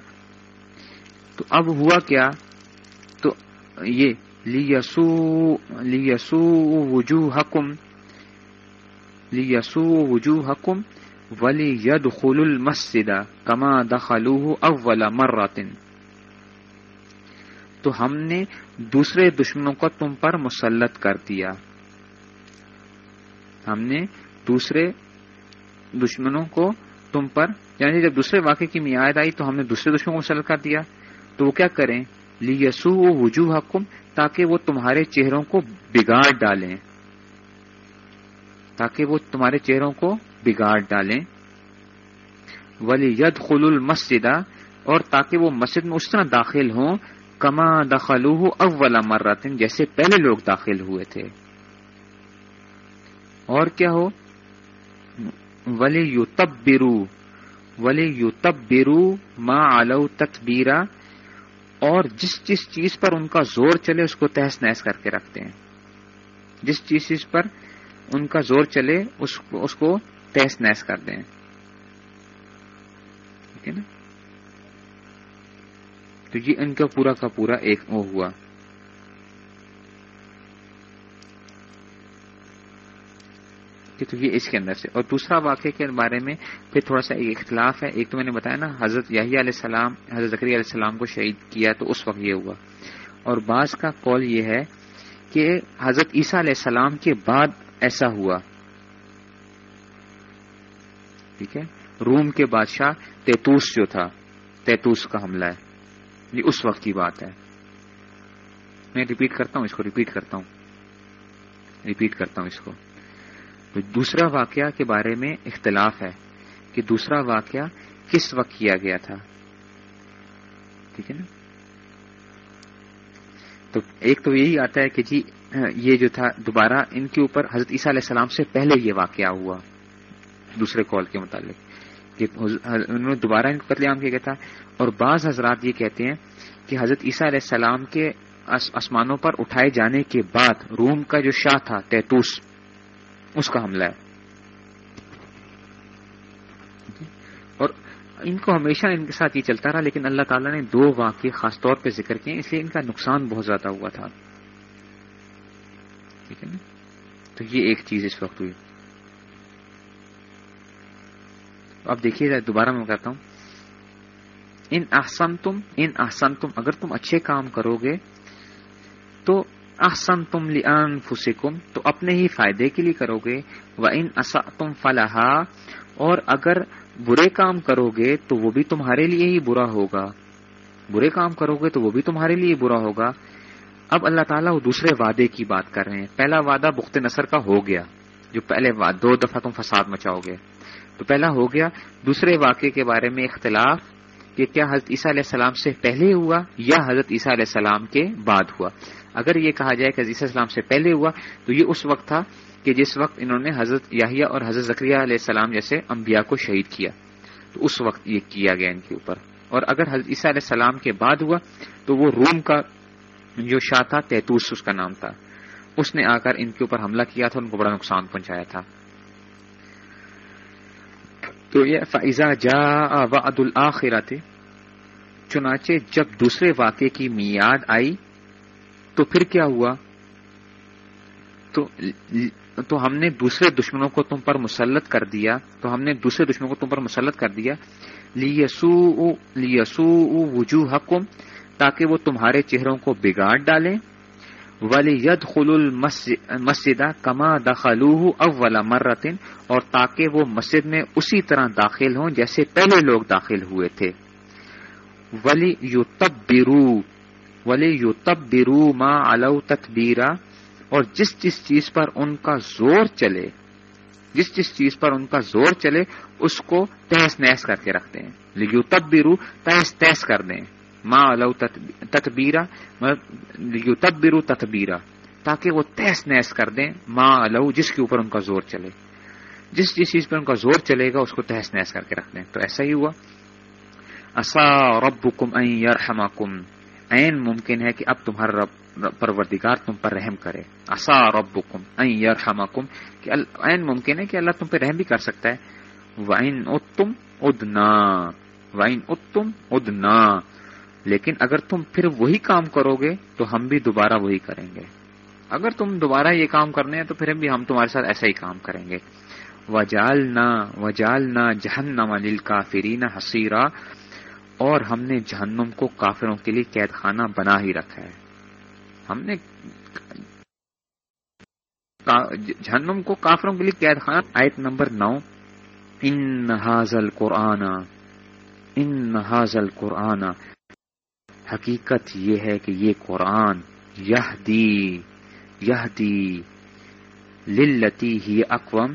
تو اب ہوا کیا؟ تو یہ لیسو لیسو وجوہ حکم لیسو وجو حکم ولی ید خل المسد کما دخلو اول مراتن تو ہم نے دوسرے دشمنوں کو تم پر مسلط کر دیا۔ ہم نے دوسرے دشمنوں کو تم پر یعنی جب دوسرے واقعے کی میاد آئی تو ہم نے دوسرے دشمنوں کو مسلط کر دیا۔ تو وہ کیا کریں؟ لی یسو وجوہ حکم تاکہ وہ تمہارے چہروں کو بگاڑ ڈالیں۔ تاکہ وہ تمہارے چہروں کو بگاڑ ڈالیں۔ ولی ید خل المسدہ اور تاکہ وہ مسجد میں اس طرح داخل ہوں، کما دخلو اول مرتن، جیسے پہلے لوگ داخل ہوئے تھے۔ اور کیا ہو؟ ولی یو تب برو ولی یو تب برو ماں آلو تتبیرا اور جس جس چیز پر ان کا زور چلے اس کو تحس نحس کر کے رکھتے ہیں۔ جس چیز چیز پر ان کا زور چلے اس کو تحس نحس کر دیں۔ ٹھیک ہے نا؟ تو یہ ان کا پورا کا پورا ایک وہ ہوا۔ تو یہ اس کے اندر سے۔ اور دوسرا واقعے کے بارے میں پھر تھوڑا سا ایک اختلاف ہے۔ ایک تو میں نے بتایا نا، حضرت یاہی علیہ السلام، حضرت ذکری علیہ السلام کو شہید کیا تو اس وقت یہ ہوا۔ اور بعض کا قول یہ ہے کہ حضرت عیسیٰ علیہ السلام کے بعد ایسا ہوا۔ ٹھیک ہے؟ روم کے بادشاہ تیتوس جو تھا، تیتوس کا حملہ ہے۔ یہ اس وقت کی بات ہے۔ میں ریپیٹ کرتا ہوں، اس کو ریپیٹ کرتا ہوں۔ ریپیٹ کرتا ہوں اس کو۔ دوسرا واقعہ کے بارے میں اختلاف ہے کہ دوسرا واقعہ کس وقت کیا گیا تھا۔ ٹھیک ہے نا؟ تو ایک تو یہی آتا ہے کہ جی یہ جو تھا، دوبارہ ان کے اوپر حضرت عیسیٰ علیہ السلام سے پہلے یہ واقعہ ہوا، دوسرے کال کے متعلق، کہ انہوں نے دوبارہ ان کو قتل عام کیا گیا تھا۔ اور بعض حضرات یہ کہتے ہیں کہ حضرت عیسیٰ علیہ السلام کے آسمانوں پر اٹھائے جانے کے بعد روم کا جو شاہ تھا، تیتوس اس کا حملہ ہے۔ اور ان کو ہمیشہ ان کے ساتھ یہ چلتا رہا، لیکن اللہ تعالیٰ نے دو واقعے خاص طور پہ ذکر کیے، اس لیے ان کا نقصان بہت زیادہ ہوا تھا۔ ٹھیک ہے نا؟ تو یہ ایک چیز اس وقت ہوئی۔ اب دیکھیے دوبارہ میں کہتا ہوں۔ ان احسن تم ان احسن تم اگر تم اچھے کام کرو گے، تو احسن تم لن فسکم تو اپنے ہی فائدے کے لیے کرو گے وہ ان تم فلاح اور اگر برے کام کرو گے تو وہ بھی تمہارے لیے ہی برا ہوگا۔ برے کام کرو گے تو وہ بھی تمہارے لیے برا ہوگا۔ اب اللہ تعالیٰ وہ دوسرے وعدے کی بات کر رہے ہیں۔ پہلا وعدہ بخت نصر کا ہو گیا، جو پہلے دو دفعہ تم فساد مچاؤ گے۔ تو پہلا ہو گیا دوسرے واقعے کے بارے میں اختلاف کہ کیا حضرت عیسیٰ علیہ السلام سے پہلے ہوا یا حضرت عیسیٰ علیہ السلام کے بعد ہوا؟ اگر یہ کہا جائے کہ عزیز السلام سے پہلے ہوا، تو یہ اس وقت تھا کہ جس وقت انہوں نے حضرت یاہیا اور حضرت ذکریہ علیہ السلام جیسے انبیاء کو شہید کیا، تو اس وقت یہ کیا گیا ان کے اوپر۔ اور اگر حضرت عیسیٰ علیہ السلام کے بعد ہوا، تو وہ روم کا جو شاہ تھا، تیتوس، اس کا نام تھا۔ اس نے آ کر ان کے اوپر حملہ کیا تھا، ان کو بڑا نقصان پہنچایا تھا۔ تو یہ فائزہ جا وعد الآخرت چنانچہ جب دوسرے واقعے کی میاد آئی، تو پھر کیا ہوا؟ تو تو ہم نے دوسرے دشمنوں کو تم پر مسلط کر دیا، تو ہم نے دوسرے دشمنوں کو تم پر مسلط کر دیا لیسو وجو حکم تاکہ وہ تمہارے چہروں کو بگاڑ ڈالیں۔ ولی ید خل المسدہ کما دخلو اول مرتن اور تاکہ وہ مسجد میں اسی طرح داخل ہوں جیسے پہلے لوگ داخل ہوئے تھے۔ ولی یو تب ولی یو تب برو ماں الو تتبیرا اور جس جس چیز پر ان کا زور چلے، جس جس چیز پر ان کا زور چلے، اس کو تحس نحس کر کے رکھتے ہیں یو تب برو تحس تحس کر دیں۔ ماں الو تتبیرا مطلب یو تب تتبیرا تاکہ وہ تحس نحس کر دیں ماں الو جس کے اوپر ان کا زور چلے۔ جس جس چیز پر ان کا زور چلے گا، اس کو تحس نحس کر کے رکھ دیں۔ تو ایسا ہی ہوا۔ اصا رب کم کم این ممکن ہے کہ اب تمہارا رب پروردگار تم پر رحم کرے۔ اصا رب کم این کہ این ممکن ہے کہ اللہ تم پہ رحم بھی کر سکتا ہے۔ وائن اتم ادنا۔ وائن اتم ادنا۔ لیکن اگر تم پھر وہی کام کرو گے تو ہم بھی دوبارہ وہی کریں گے۔ اگر تم دوبارہ یہ کام کرنے ہیں تو پھر بھی ہم تمہارے ساتھ ایسا ہی کام کریں گے۔ وجالنا وجالنا جہنم للکافرین حسیرا اور ہم نے جہنم کو کافروں کے لیے قید خانہ بنا ہی رکھا ہے۔ ہم نے جہنم کو کافروں کے لیے قید خانہ آیت نمبر نو۔ ان حاضل قرآن ان حاضل قرآن حقیقت یہ ہے کہ یہ قرآن یہ دی یہ دی لتی ہی اقوام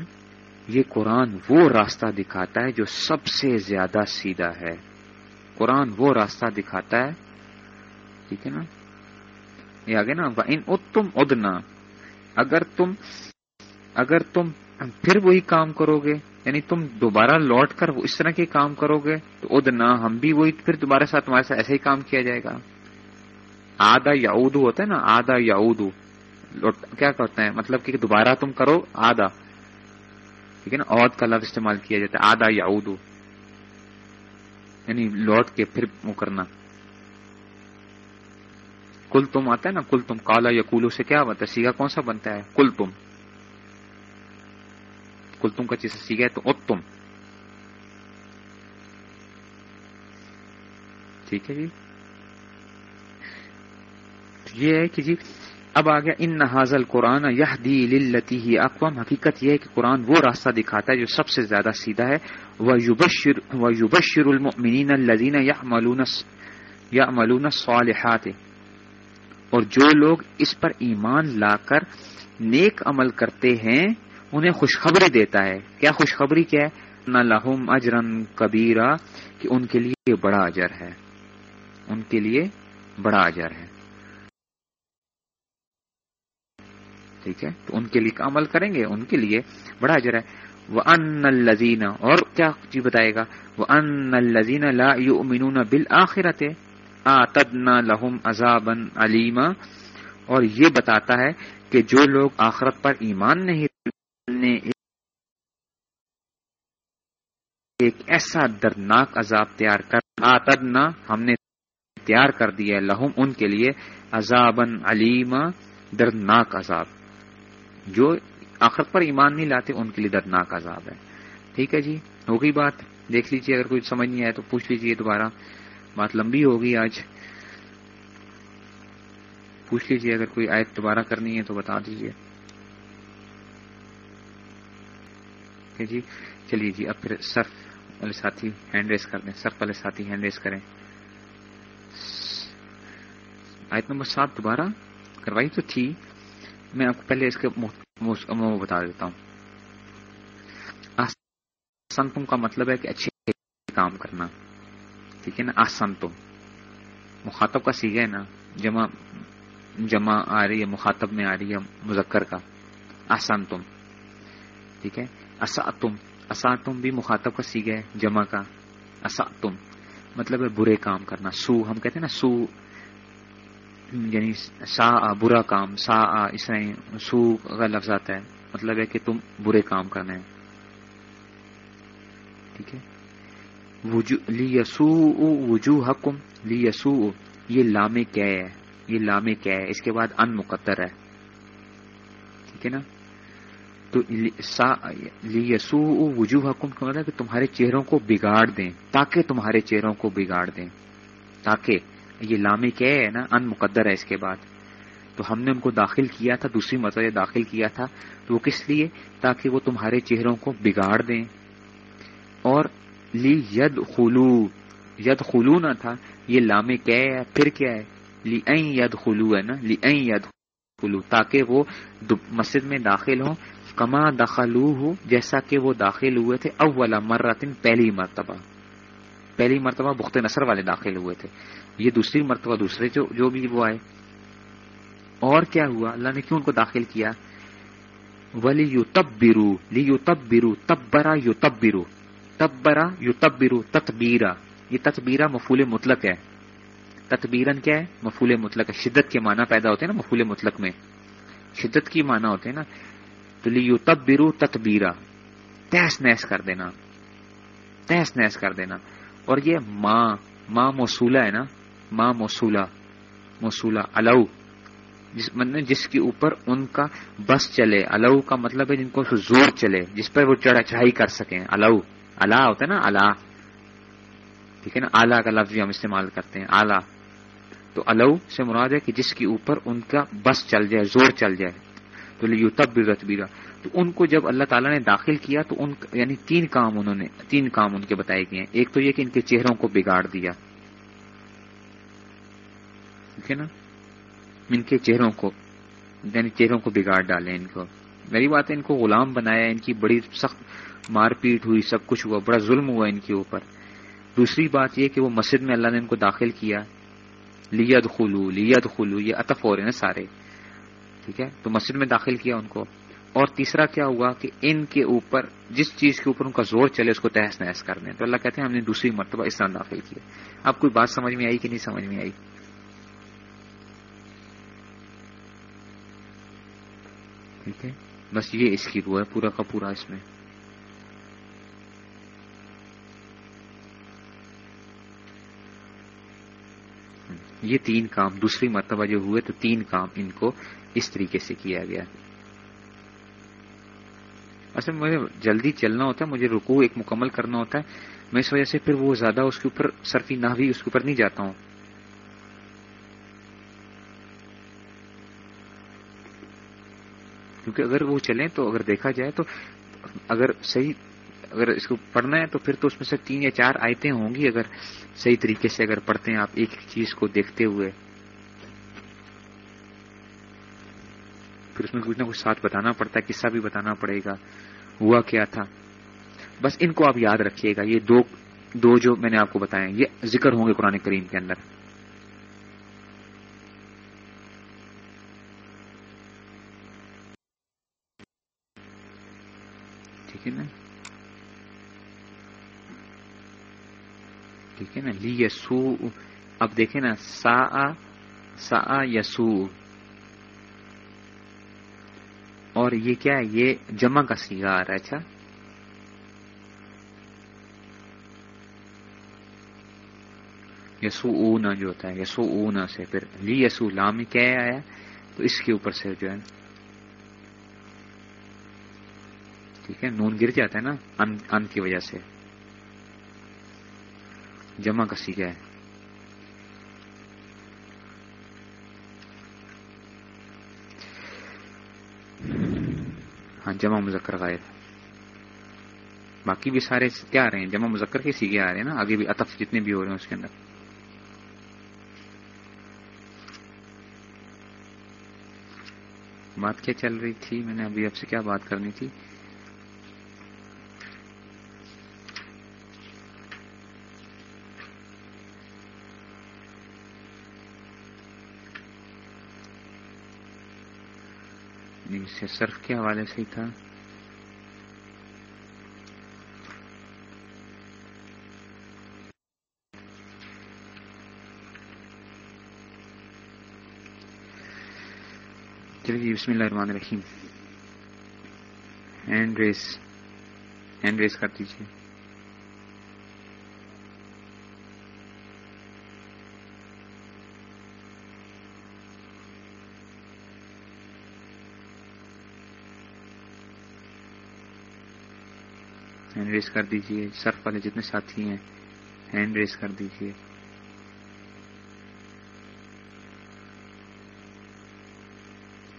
یہ قرآن وہ راستہ دکھاتا ہے جو سب سے زیادہ سیدھا ہے۔ قرآن وہ راستہ دکھاتا ہے، ٹھیک ہے نا؟ یہ آگے نا ان اتم ادنا، اگر تم اگر تم پھر وہی کام کرو گے؟ یعنی تم دوبارہ لوٹ کر اس طرح کے کام کرو گے تو ادنا ہم بھی وہی پھر دوبارہ ساتھ تمہارے ساتھ ایسے ہی کام کیا جائے گا۔ آدھا یا ہوتا ہے نا، آدھا یا کیا کرتے ہیں؟ مطلب کہ دوبارہ تم کرو، آدھا۔ ٹھیک ہے نا؟ عود کا لفظ استعمال کیا جاتا ہے، آدھا یا یعنی لوٹ کے پھر وہ کرنا۔ کل تم آتا ہے نا، کل تم، کالا یا کولو سے کیا بنتا ہے؟ سیگا کون سا بنتا ہے؟ کل تم۔ کل تم کا چیز سیگا ہے تو ات ٹھیک ہے جی یہ ہے کہ جی اب آ گیا ان نہازل قرآن یہ دی لتی ہی اقوام حقیقت یہ ہے کہ قرآن وہ راستہ دکھاتا ہے جو سب سے زیادہ سیدھا ہے وہ یوبشر المؤمنین الذین یا ملون صالحات اور جو لوگ اس پر ایمان لا کر نیک عمل کرتے ہیں انہیں خوشخبری دیتا ہے۔ کیا خوشخبری کیا ہے؟ نہ لہم اجرن کبیرہ کہ ان کے لیے بڑا اجر ہے۔ ان کے لیے بڑا اجر ہے۔ ٹھیک ہے؟ تو ان کے لیے عمل کریں گے؟ ان کے لیے بڑا اجر ہے۔ وہ ان الزین اور کیا جی بتائے گا؟ وہ ان الزین لا یؤمنون بالآخرت آتدنا لہم عذابا علیما اور یہ بتاتا ہے کہ جو لوگ آخرت پر ایمان نہیں ایک ایسا دردناک عذاب تیار کر آتدنا ہم نے تیار کر دیا لہم، ان کے لیے عذابن علیما دردناک عذاب۔ جو آخرت پر ایمان نہیں لاتے، ان کے لیے دردناک عذاب ہے۔ ٹھیک ہے جی؟ ہو گئی بات؟ دیکھ لیجیے اگر کوئی سمجھ نہیں آئے تو پوچھ لیجیے دوبارہ۔ بات لمبی ہوگی آج۔ پوچھ لیجیے اگر کوئی آیت دوبارہ کرنی ہے تو بتا دیجیے جی چلیے جی اب پھر سرف والے ساتھی ہینڈ ریس کر دیں سرف والے ساتھی ہینڈ ریس کریں۔ آیت نمبر سات دوبارہ کروائی تو تھی۔ میں آپ کو پہلے اس کے بتا دیتا ہوں۔ آسنتم کا مطلب ہے کہ اچھے کام کرنا۔ ٹھیک ہے نا؟ آسنتم مخاطب کا سیگا ہے نا؟ جمع جمع آ رہی ہے، مخاطب میں آ رہی ہے مذکر کا۔ آسنتم ٹھیک ہے؟ اساتم اساتم بھی مخاطب کا سیگا ہے، جمع کا۔ اساتم مطلب ہے برے کام کرنا، سو، ہم کہتے ہیں نا سو یعنی سا برا کام سا اس طرح سو کا لفظ آتا ہے۔ مطلب ہے کہ تم برے کام کرنا ہے۔ ٹھیک ہے؟ لی یسو وجو حکم لی یسو یہ لام کیا ہے، یہ لام کیا ہے، اس کے بعد ان مقدر ہے۔ ٹھیک ہے نا؟ تو یسو وجو حکم کا مطلب کہ تمہارے چہروں کو بگاڑ دیں، تاکہ تمہارے چہروں کو بگاڑ دیں، تاکہ یہ لامی کیا ہے نا، ان مقدر ہے اس کے بعد۔ تو ہم نے ان کو داخل کیا تھا، دوسری مرتبہ داخل کیا تھا، تو وہ کس لیے؟ تاکہ وہ تمہارے چہروں کو بگاڑ دیں۔ اور لی ید خلو ید خلو نہ تھا، یہ لامے کیا ہے، پھر کیا ہے؟ لی این ید خلو ہے نا، لی این ید خلو تاکہ وہ مسجد میں داخل ہوں۔ کما دخلو ہو جیسا کہ وہ داخل ہوئے تھے اولا مرتن، پہلی مرتبہ۔ پہلی مرتبہ بخت نصر والے داخل ہوئے تھے۔ یہ دوسری مرتبہ، دوسرے جو جو بھی وہ آئے۔ اور کیا ہوا؟ اللہ نے کیوں ان کو داخل کیا؟ ولی یو تب برو لی یو تب برو تب برا یو تب برو تب برا یو تب برو تتبیرا یہ تتبیرا مفول مطلق ہے۔ تتبیرن کیا ہے؟ مفول مطلق ہے۔ شدت کے معنی پیدا ہوتے ہیں نا مفول مطلق میں۔ شدت کی معنی ہوتے ہیں نا۔ تو لی یو تب برو تتبیرا تیس نیس کر دینا۔ تیس نیس کر دینا۔ اور یہ ماں ماں موصولہ ہے نا۔ ماں موصولہ موصولہ الو جس مطلب جس کے اوپر ان کا بس چلے۔ الو کا مطلب ہے جن کو زور چلے، جس پر وہ چڑھا چڑھائی کر سکیں۔ الو اللہ ہوتا ہے نا اللہ ٹھیک ہے نا؟ آلہ کا لفظ ہم استعمال کرتے ہیں، آلہ۔ تو الو سے مراد ہے کہ جس کے اوپر ان کا بس چل جائے، زور چل جائے۔ تو تب بھی تو ان کو جب اللہ تعالیٰ نے داخل کیا تو ان یعنی تین کام انہوں نے تین کام ان کے بتائے گئے ہیں۔ ایک تو یہ کہ ان کے چہروں کو بگاڑ دیا۔ ٹھیک ہے نا؟ ان کے چہروں کو یعنی چہروں کو بگاڑ ڈالے ان کو۔ میری بات ہے ان کو غلام بنایا، ان کی بڑی سخت مار پیٹ ہوئی، سب کچھ ہوا، بڑا ظلم ہوا ان کے اوپر۔ دوسری بات یہ کہ وہ مسجد میں اللہ نے ان کو داخل کیا۔ لید خلو لید خلو یہ اطف ہو رہے ہیں سارے۔ ٹھیک ہے؟ تو مسجد میں داخل کیا ان کو۔ اور تیسرا کیا ہوا کہ ان کے اوپر جس چیز کے اوپر ان کا زور چلے اس کو تحس نحس کر دیں تو اللہ کہتے ہیں ہم نے دوسری مرتبہ اس طرح داخل کیا۔ اب کوئی بات سمجھ میں آئی کہ نہیں سمجھ میں آئی؟ ٹھیک ہے؟ بس یہ اس کی روح ہے، پورا کا پورا اس میں۔ یہ تین کام، دوسری مرتبہ جو ہوئے تو تین کام ان کو اس طریقے سے کیا گیا۔ اصل مجھے جلدی چلنا ہوتا ہے، مجھے رکو ایک مکمل کرنا ہوتا ہے، میں اس وجہ سے پھر وہ زیادہ اس کے اوپر سرفی نہ بھی اس کے اوپر نہیں جاتا ہوں۔ کیونکہ اگر وہ چلیں تو اگر دیکھا جائے تو اگر صحیح اگر اس کو پڑھنا ہے تو پھر تو اس میں سے تین یا چار آیتیں ہوں گی اگر صحیح طریقے سے اگر پڑھتے ہیں آپ ایک چیز کو دیکھتے ہوئے۔ پھر اس میں کچھ نہ کچھ ساتھ بتانا پڑتا ہے، قصہ بھی بتانا پڑے گا۔ ہوا کیا تھا؟ بس ان کو آپ یاد رکھیے گا، یہ دو دو جو میں نے آپ کو بتایا یہ ذکر ہوں گے قرآن کریم کے اندر۔ ٹھیک ہے نا؟ ٹھیک ہے نا لی یسو اب دیکھیں نا سا سا یسو اور یہ کیا ہے؟ یہ جمع کا سیگا آ رہا ہے اچھا۔ یسو اونا جو ہوتا ہے یسو اونا سے پھر لی یسو لام کیا آیا؟ تو اس کے اوپر سے جو ہے۔ ٹھیک ہے نون گر جاتا ہے نا ان, ان کی وجہ سے۔ جمع کا سیگا ہے ہاں جمع مذکر غائب۔ باقی بھی سارے کیا آ رہے ہیں؟ جمع مذکر کے سیگے آ رہے ہیں نا، آگے بھی اطف جتنے بھی ہو رہے ہیں اس کے اندر۔ بات کیا چل رہی تھی؟ میں نے ابھی اب سے کیا بات کرنی تھی؟ سے صرف کے حوالے سے ہی تھا؟ چلیے جی بسم اللہ الرحمن الرحیم۔ ہینڈ ریس ہینڈ ریس کر دیجیے ہینڈ ریس کر دیجیے سرف والے جتنے ساتھی ہیں ہینڈ ریس کر دیجیے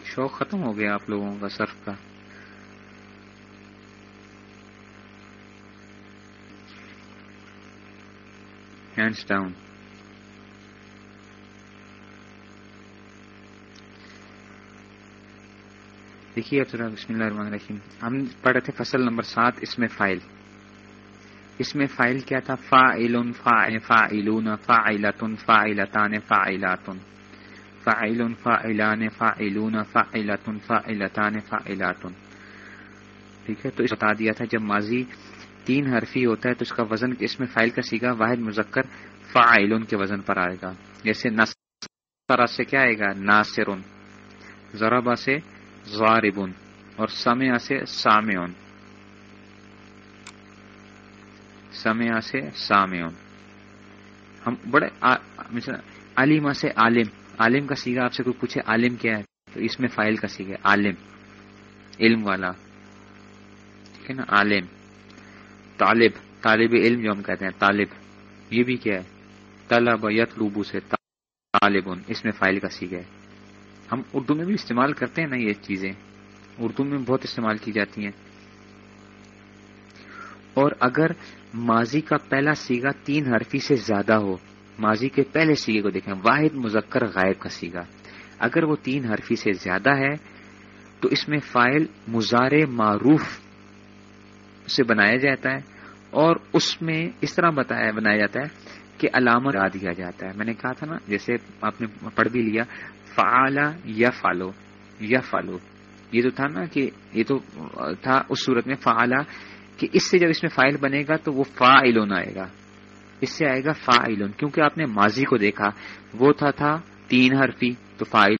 شوق ختم ہو گیا آپ لوگوں کا سرف کا ہینڈس ڈاؤن دیکھیے اب بسم اللہ الرحمن الرحیم۔ ہم پڑھ رہے تھے فصل نمبر سات، اس میں فائل۔ اس میں فائل کیا تھا؟ فا علن فا فا علون فا علتن فا علتان فا علاتن فا علن فا علان فا علون فا علتن فا علتان فا علاتن ٹھیک ہے، تو اس بتا دیا تھا، جب ماضی تین حرفی ہوتا ہے تو اس کا وزن، اس میں فائل کا سیگا واحد مذکر فا کے وزن پر آئے گا۔ جیسے نصرہ سے کیا آئے گا؟ ناصرن ضربہ سے غاربن اور سمیا سے سامعن سمیا سے سامعن ہم بڑے علیما سے عالم۔ عالم کا سیگا آپ سے کوئی پوچھے عالم کیا ہے، تو اس میں فائل کا سیگا عالم۔ علم والا۔ ٹھیک ہے نا؟ عالم۔ طالب۔ طالب علم جو ہم کہتے ہیں، طالب۔ یہ بھی کیا ہے؟ طلب یت لوبو سے طالب اس میں فائل کا سیگا ہے۔ ہم اردو میں بھی استعمال کرتے ہیں نا یہ چیزیں۔ اردو میں بہت استعمال کی جاتی ہیں۔ اور اگر ماضی کا پہلا سیگا تین حرفی سے زیادہ ہو، ماضی کے پہلے سیگے کو دیکھیں، واحد، مذکر، غائب کا سیگا۔ اگر وہ تین حرفی سے زیادہ ہے، تو اس میں فائل مزار معروف سے بنایا جاتا ہے اور اس میں اس طرح بتایا، بنایا جاتا ہے کہ علامہ را دیا جاتا ہے۔ میں نے کہا تھا نا، جیسے آپ نے پڑھ بھی لیا فعلا یا فالو یا فالو یہ تو تھا نا کہ یہ تو تھا اس صورت میں فعلا کہ اس سے جب اس میں فائل بنے گا تو وہ فا آئے گا۔ اس سے آئے گا فا کیونکہ آپ نے ماضی کو دیکھا۔ وہ تھا تھا تین حرفی، تو فائل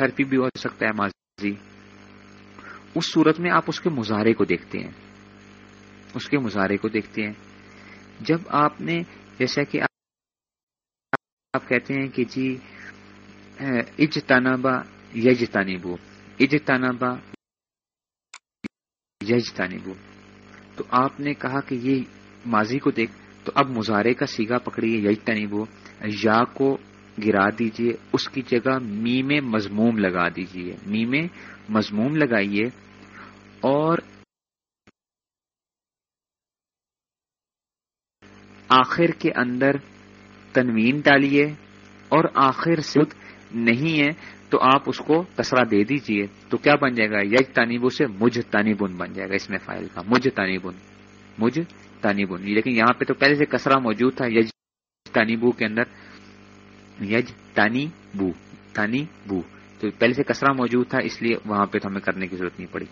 حرفی بھی ہو سکتا ہے ماضی۔ اس صورت میں آپ اس کے مظاہرے کو دیکھتے ہیں۔ اس کے مظاہرے کو دیکھتے ہیں۔ جب آپ نے جیسا کہ آپ کہتے ہیں کہ جی اج تانبا یج تانبو اج تانبا یج تو آپ نے کہا کہ یہ ماضی کو دیکھ، تو اب مظاہرے کا سیگا پکڑیے یج تانبو یا کو گرا دیجیے، اس کی جگہ می میں مضموم لگا دیجیے۔ می میں مضموم لگائیے اور آخر کے اندر تنوین ڈالیے اور آخر سے نہیں ہے تو آپ اس کو کسرا دے دیجیے تو کیا بن جائے گا؟ یج تانیبو سے مجھ تانیبن بن جائے گا اس میں فائل کا، مجھ تانیبن مجھ تانیبن لیکن یہاں پہ تو پہلے سے کسرا موجود تھا، یج تانیبو کے اندر، یج تانی بو تانی بو تو پہلے سے کسرا موجود تھا، اس لیے وہاں پہ تو ہمیں کرنے کی ضرورت نہیں پڑی۔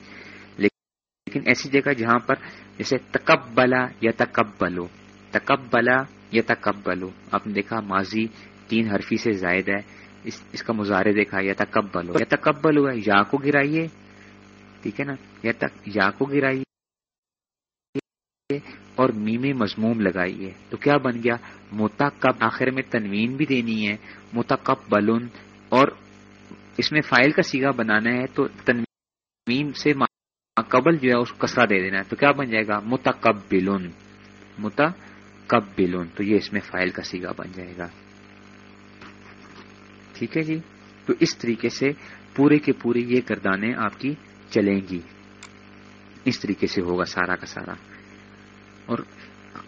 لیکن ایسی جگہ جہاں پر جیسے تکبلا یا تکبلو تکبلا یا تکبلو آپ نے دیکھا ماضی تین حرفی سے زائد ہے۔ اس اس کا مظاہرے دیکھا یا تکبلو یا تکبلو ہے یا کو گرائیے۔ ٹھیک ہے نا؟ یا تک یا کو گرائیے۔ اور میم مضموم لگائیے۔ تو کیا بن گیا؟ متقب، آخر میں تنوین بھی دینی ہے۔ متقب بلون اور اس میں فائل کا سیگا بنانا ہے تو تنوین سے قبل جو ہے اس کو کسرا دے دینا ہے۔ تو کیا بن جائے گا؟ متقب بلون متقب بلون تو یہ اس میں فائل کا سیگا بن جائے گا۔ ٹھیک ہے جی؟ تو اس طریقے سے پورے کے پورے یہ کردانے آپ کی چلیں گی۔ اس طریقے سے ہوگا سارا کا سارا۔ اور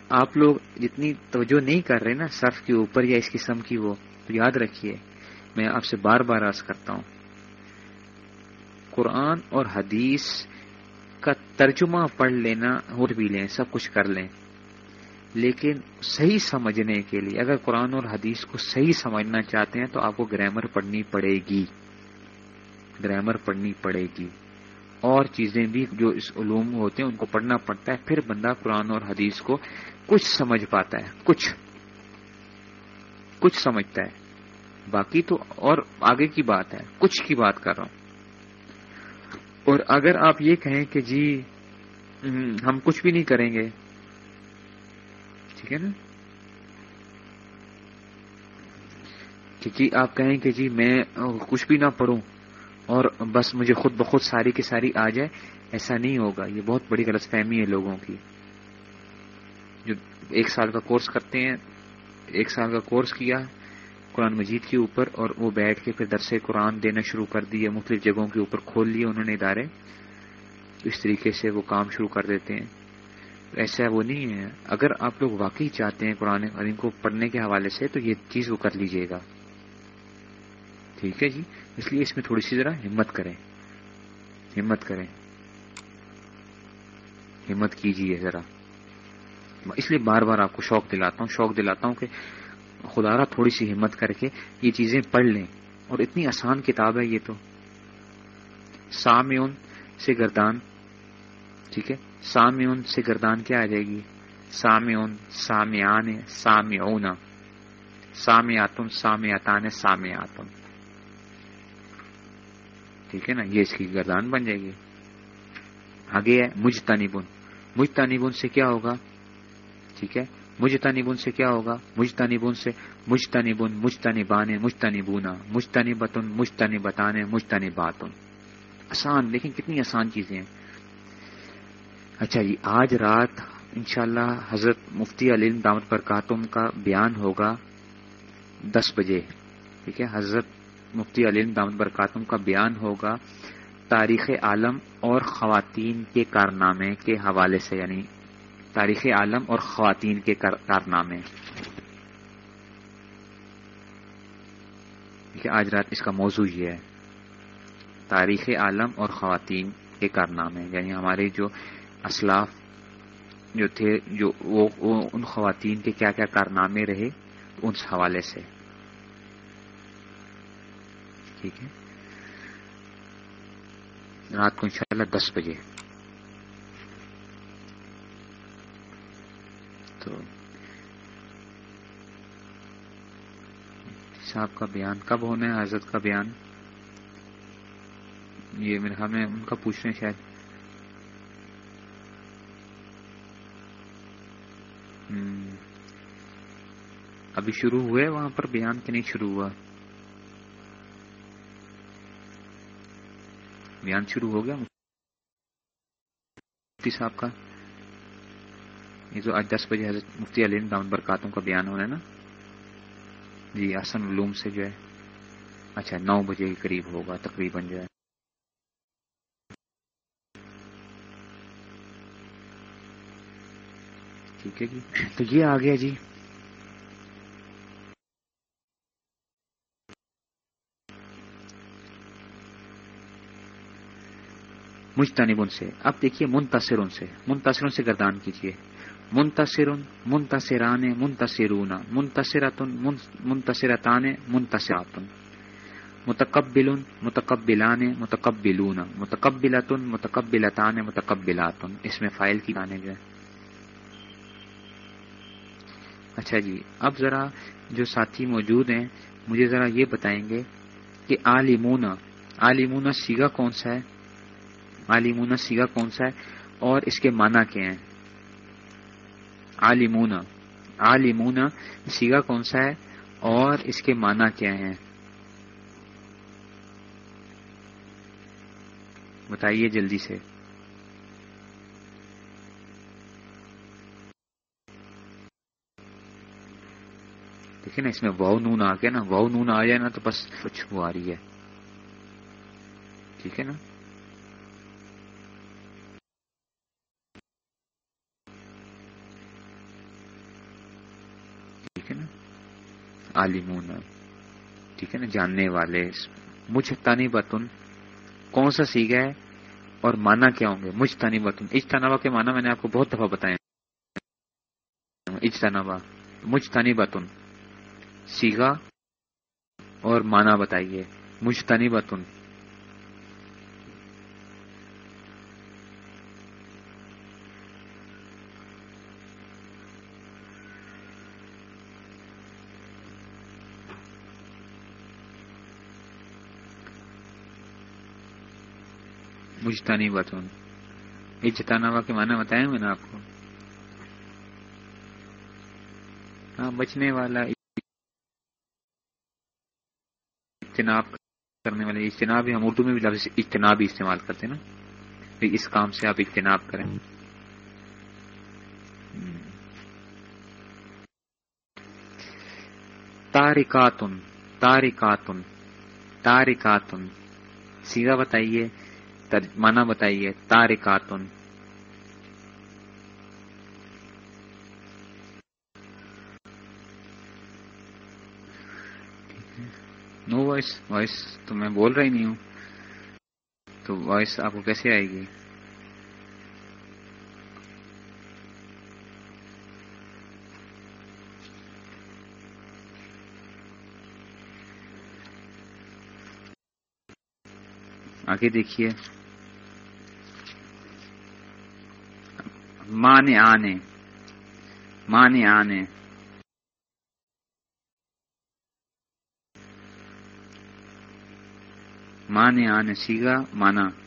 آپ لوگ جتنی توجہ نہیں کر رہے نا صرف کے اوپر یا اس قسم کی وہ، تو یاد رکھیے، میں آپ سے بار بار عرض کرتا ہوں۔ قرآن اور حدیث کا ترجمہ پڑھ لینا اور بھی لیں، سب کچھ کر لیں۔ لیکن صحیح سمجھنے کے لیے، اگر قرآن اور حدیث کو صحیح سمجھنا چاہتے ہیں تو آپ کو گرامر پڑھنی پڑے گی۔ گرامر پڑھنی پڑے گی۔ اور چیزیں بھی جو اس علوم ہوتے ہیں، ان کو پڑھنا پڑتا ہے، پھر بندہ قرآن اور حدیث کو کچھ سمجھ پاتا ہے۔ کچھ۔ کچھ سمجھتا ہے۔ باقی تو اور آگے کی بات ہے۔ کچھ کی بات کر رہا ہوں۔ اور اگر آپ یہ کہیں کہ جی ہم کچھ بھی نہیں کریں گے ٹھیک ہے نا کیونکہ آپ کہیں کہ جی میں کچھ بھی نہ پڑھوں اور بس مجھے خود بخود ساری کی ساری آ جائے، ایسا نہیں ہوگا۔ یہ بہت بڑی غلط فہمی ہے لوگوں کی۔ جو ایک سال کا کورس کرتے ہیں، ایک سال کا کورس کیا قرآن مجید کے اوپر اور وہ بیٹھ کے پھر درس قرآن دینا شروع کر دیے، مختلف جگہوں کے اوپر کھول لیے، انہوں نے ادارے۔ اس طریقے سے وہ کام شروع کر دیتے ہیں۔ ایسا وہ نہیں ہے۔ اگر آپ لوگ واقعی چاہتے ہیں قرآن کریم کو پڑھنے کے حوالے سے، تو یہ چیز وہ کر لیجیے گا۔ ٹھیک ہے جی؟ اس لیے اس میں تھوڑی سی ذرا ہمت کریں۔ ہمت کریں۔ ہمت کیجیے ذرا۔ اس لیے بار بار آپ کو شوق دلاتا ہوں، شوق دلاتا ہوں کہ خدا را تھوڑی سی ہمت کر کے یہ چیزیں پڑھ لیں۔ اور اتنی آسان کتاب ہے یہ تو۔ سامعون سے گردان۔ ٹھیک ہے؟ سامعون سے گردان کیا آ جائے گی؟ سامعون، سامعان، سامعون. سامعاتن سامعتان سامعاتن ٹھیک ہے نا؟ یہ اس کی گردان بن جائے گی. آگے ہے مجھ تانیبن مجھ تانیبن سے کیا ہوگا؟ ٹھیک ہے؟ مجتانی بن سے کیا ہوگا؟ مجتانی بن سے مجتانی بن مجتانی بانے مجتانی بونا آسان، لیکن کتنی آسان چیزیں ہیں۔ اچھا جی آج رات انشاءاللہ حضرت مفتی علیم دامت پر کاتم کا بیان ہوگا دس بجے، ٹھیک ہے؟ حضرت مفتی علیم دامت پر کاتم کا بیان ہوگا تاریخ عالم اور خواتین کے کارنامے کے حوالے سے یعنی تاریخ عالم اور خواتین کے کارنامے۔ آج رات اس کا موضوع یہ ہے، تاریخ عالم اور خواتین کے کارنامے یعنی ہمارے جو اسلاف جو تھے، جو وہ ان خواتین کے کیا کیا کارنامے رہے اس حوالے سے۔ ٹھیک ہے؟ رات کو انشاءاللہ دس بجے۔ تو صاحب کا بیان کب ہونا ہے؟ حضرت کا بیان۔ یہ میرے ہمیں ان کا پوچھ رہے ہیں شاید۔ ابھی شروع ہوئے، وہاں پر بیان کہ نہیں شروع ہوا۔ بیان شروع ہو گیا۔ مفتی صاحب کا۔ یہ تو آج دس بجے حضرت مفتی علیم دامد برکاتوں کا بیان ہونا ہے نا۔ جی آسن علوم سے جو ہے۔ اچھا نو بجے کے قریب ہوگا تقریباً جو ہے۔ ٹھیک ہے جی۔ تو یہ آ گیا جی۔ مجتنب ان سے۔ اب دیکھیے منتصر ان سے۔ منتصر ان سے گردان کیجیے منتصر منتصران، منتصرون۔ منتصرتن منتصرتان، منتصراتن۔ متقبل متقبلان، متقبلون۔ متقبلتن، متقبلتان، متقبلاتن۔ اس میں فائل کی گانے جو ہے اچھا جی اب ذرا جو ساتھی موجود ہیں، مجھے ذرا یہ بتائیں گے کہ عالمون عالمون سیگا کون سا ہے؟ عالمون سیگا کون سا ہے؟ اور اس کے معنی کیا ہیں؟ عالمون عالمون سیگا کون سا ہے؟ اور اس کے معنی کیا ہیں؟ بتائیے جلدی سے۔ دیکھیں نا، اس میں واؤ نون آ گیا نا واؤ نون آ جائے نا تو بس خوشبو آ رہی ہے۔ ٹھیک ہے نا ٹھیک ہے نا عالمون۔ ٹھیک ہے نا، جاننے والے۔ مجھتانی بتن کون سا سیگا ہے اور مانا کیا ہوں گے؟ مجھتانی بتن اجتنابا کے مانا میں نے آپ کو بہت دفعہ بتایا۔ اجتنابا مجھتانی بتن سیگا اور مانا بتائیے۔ مجھتانی بتن مجھتانی بتون یہ جتانا کے معنی بتایا میں نے آپ کو۔ ہاں بچنے والا اجتناب کرنے والے اجتناب ہم اردو میں بھی لفظ اجتناب ہی استعمال کرتے ہیں نا۔ اس کام سے آپ اجتناب کریں۔ تارکاتن تارکاتن تارکاتن۔ سیدھا بتائیے مانا بتائیے، تارکاتن۔ نو وائس وائس تو میں بول رہی نہیں ہوں۔ تو وائس آپ کو کیسے آئے گی؟ آگے دیکھیے۔ مانے آنے۔ مانے آنے۔ مانے آنے سیگا مانا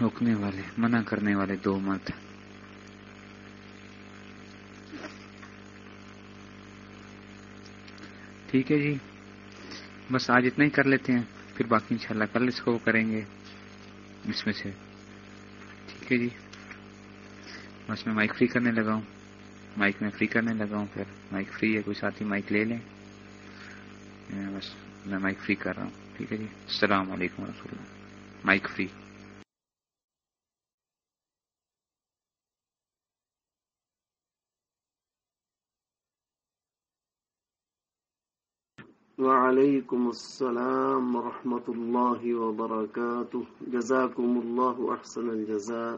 روکنے والے، منع کرنے والے دو مرد۔ ٹھیک ہے جی بس آج اتنا ہی کر لیتے ہیں، پھر باقی انشاءاللہ کل اس کو کریں گے۔ اس میں سے۔ ٹھیک ہے جی۔ بس میں مائک فری کرنے لگا ہوں۔ مائک میں فری کرنے لگا ہوں، پھر مائک فری ہے، کوئی ساتھی مائک لے لیں۔ بس، میں مائک فری کر رہا ہوں۔ ٹھیک ہے جی۔ السلام علیکم و رحمۃ اللہ۔ Mic free. وعلیکم السلام ورحمۃ اللہ وبرکاتہ. جزاکم اللہ احسن الجزاء.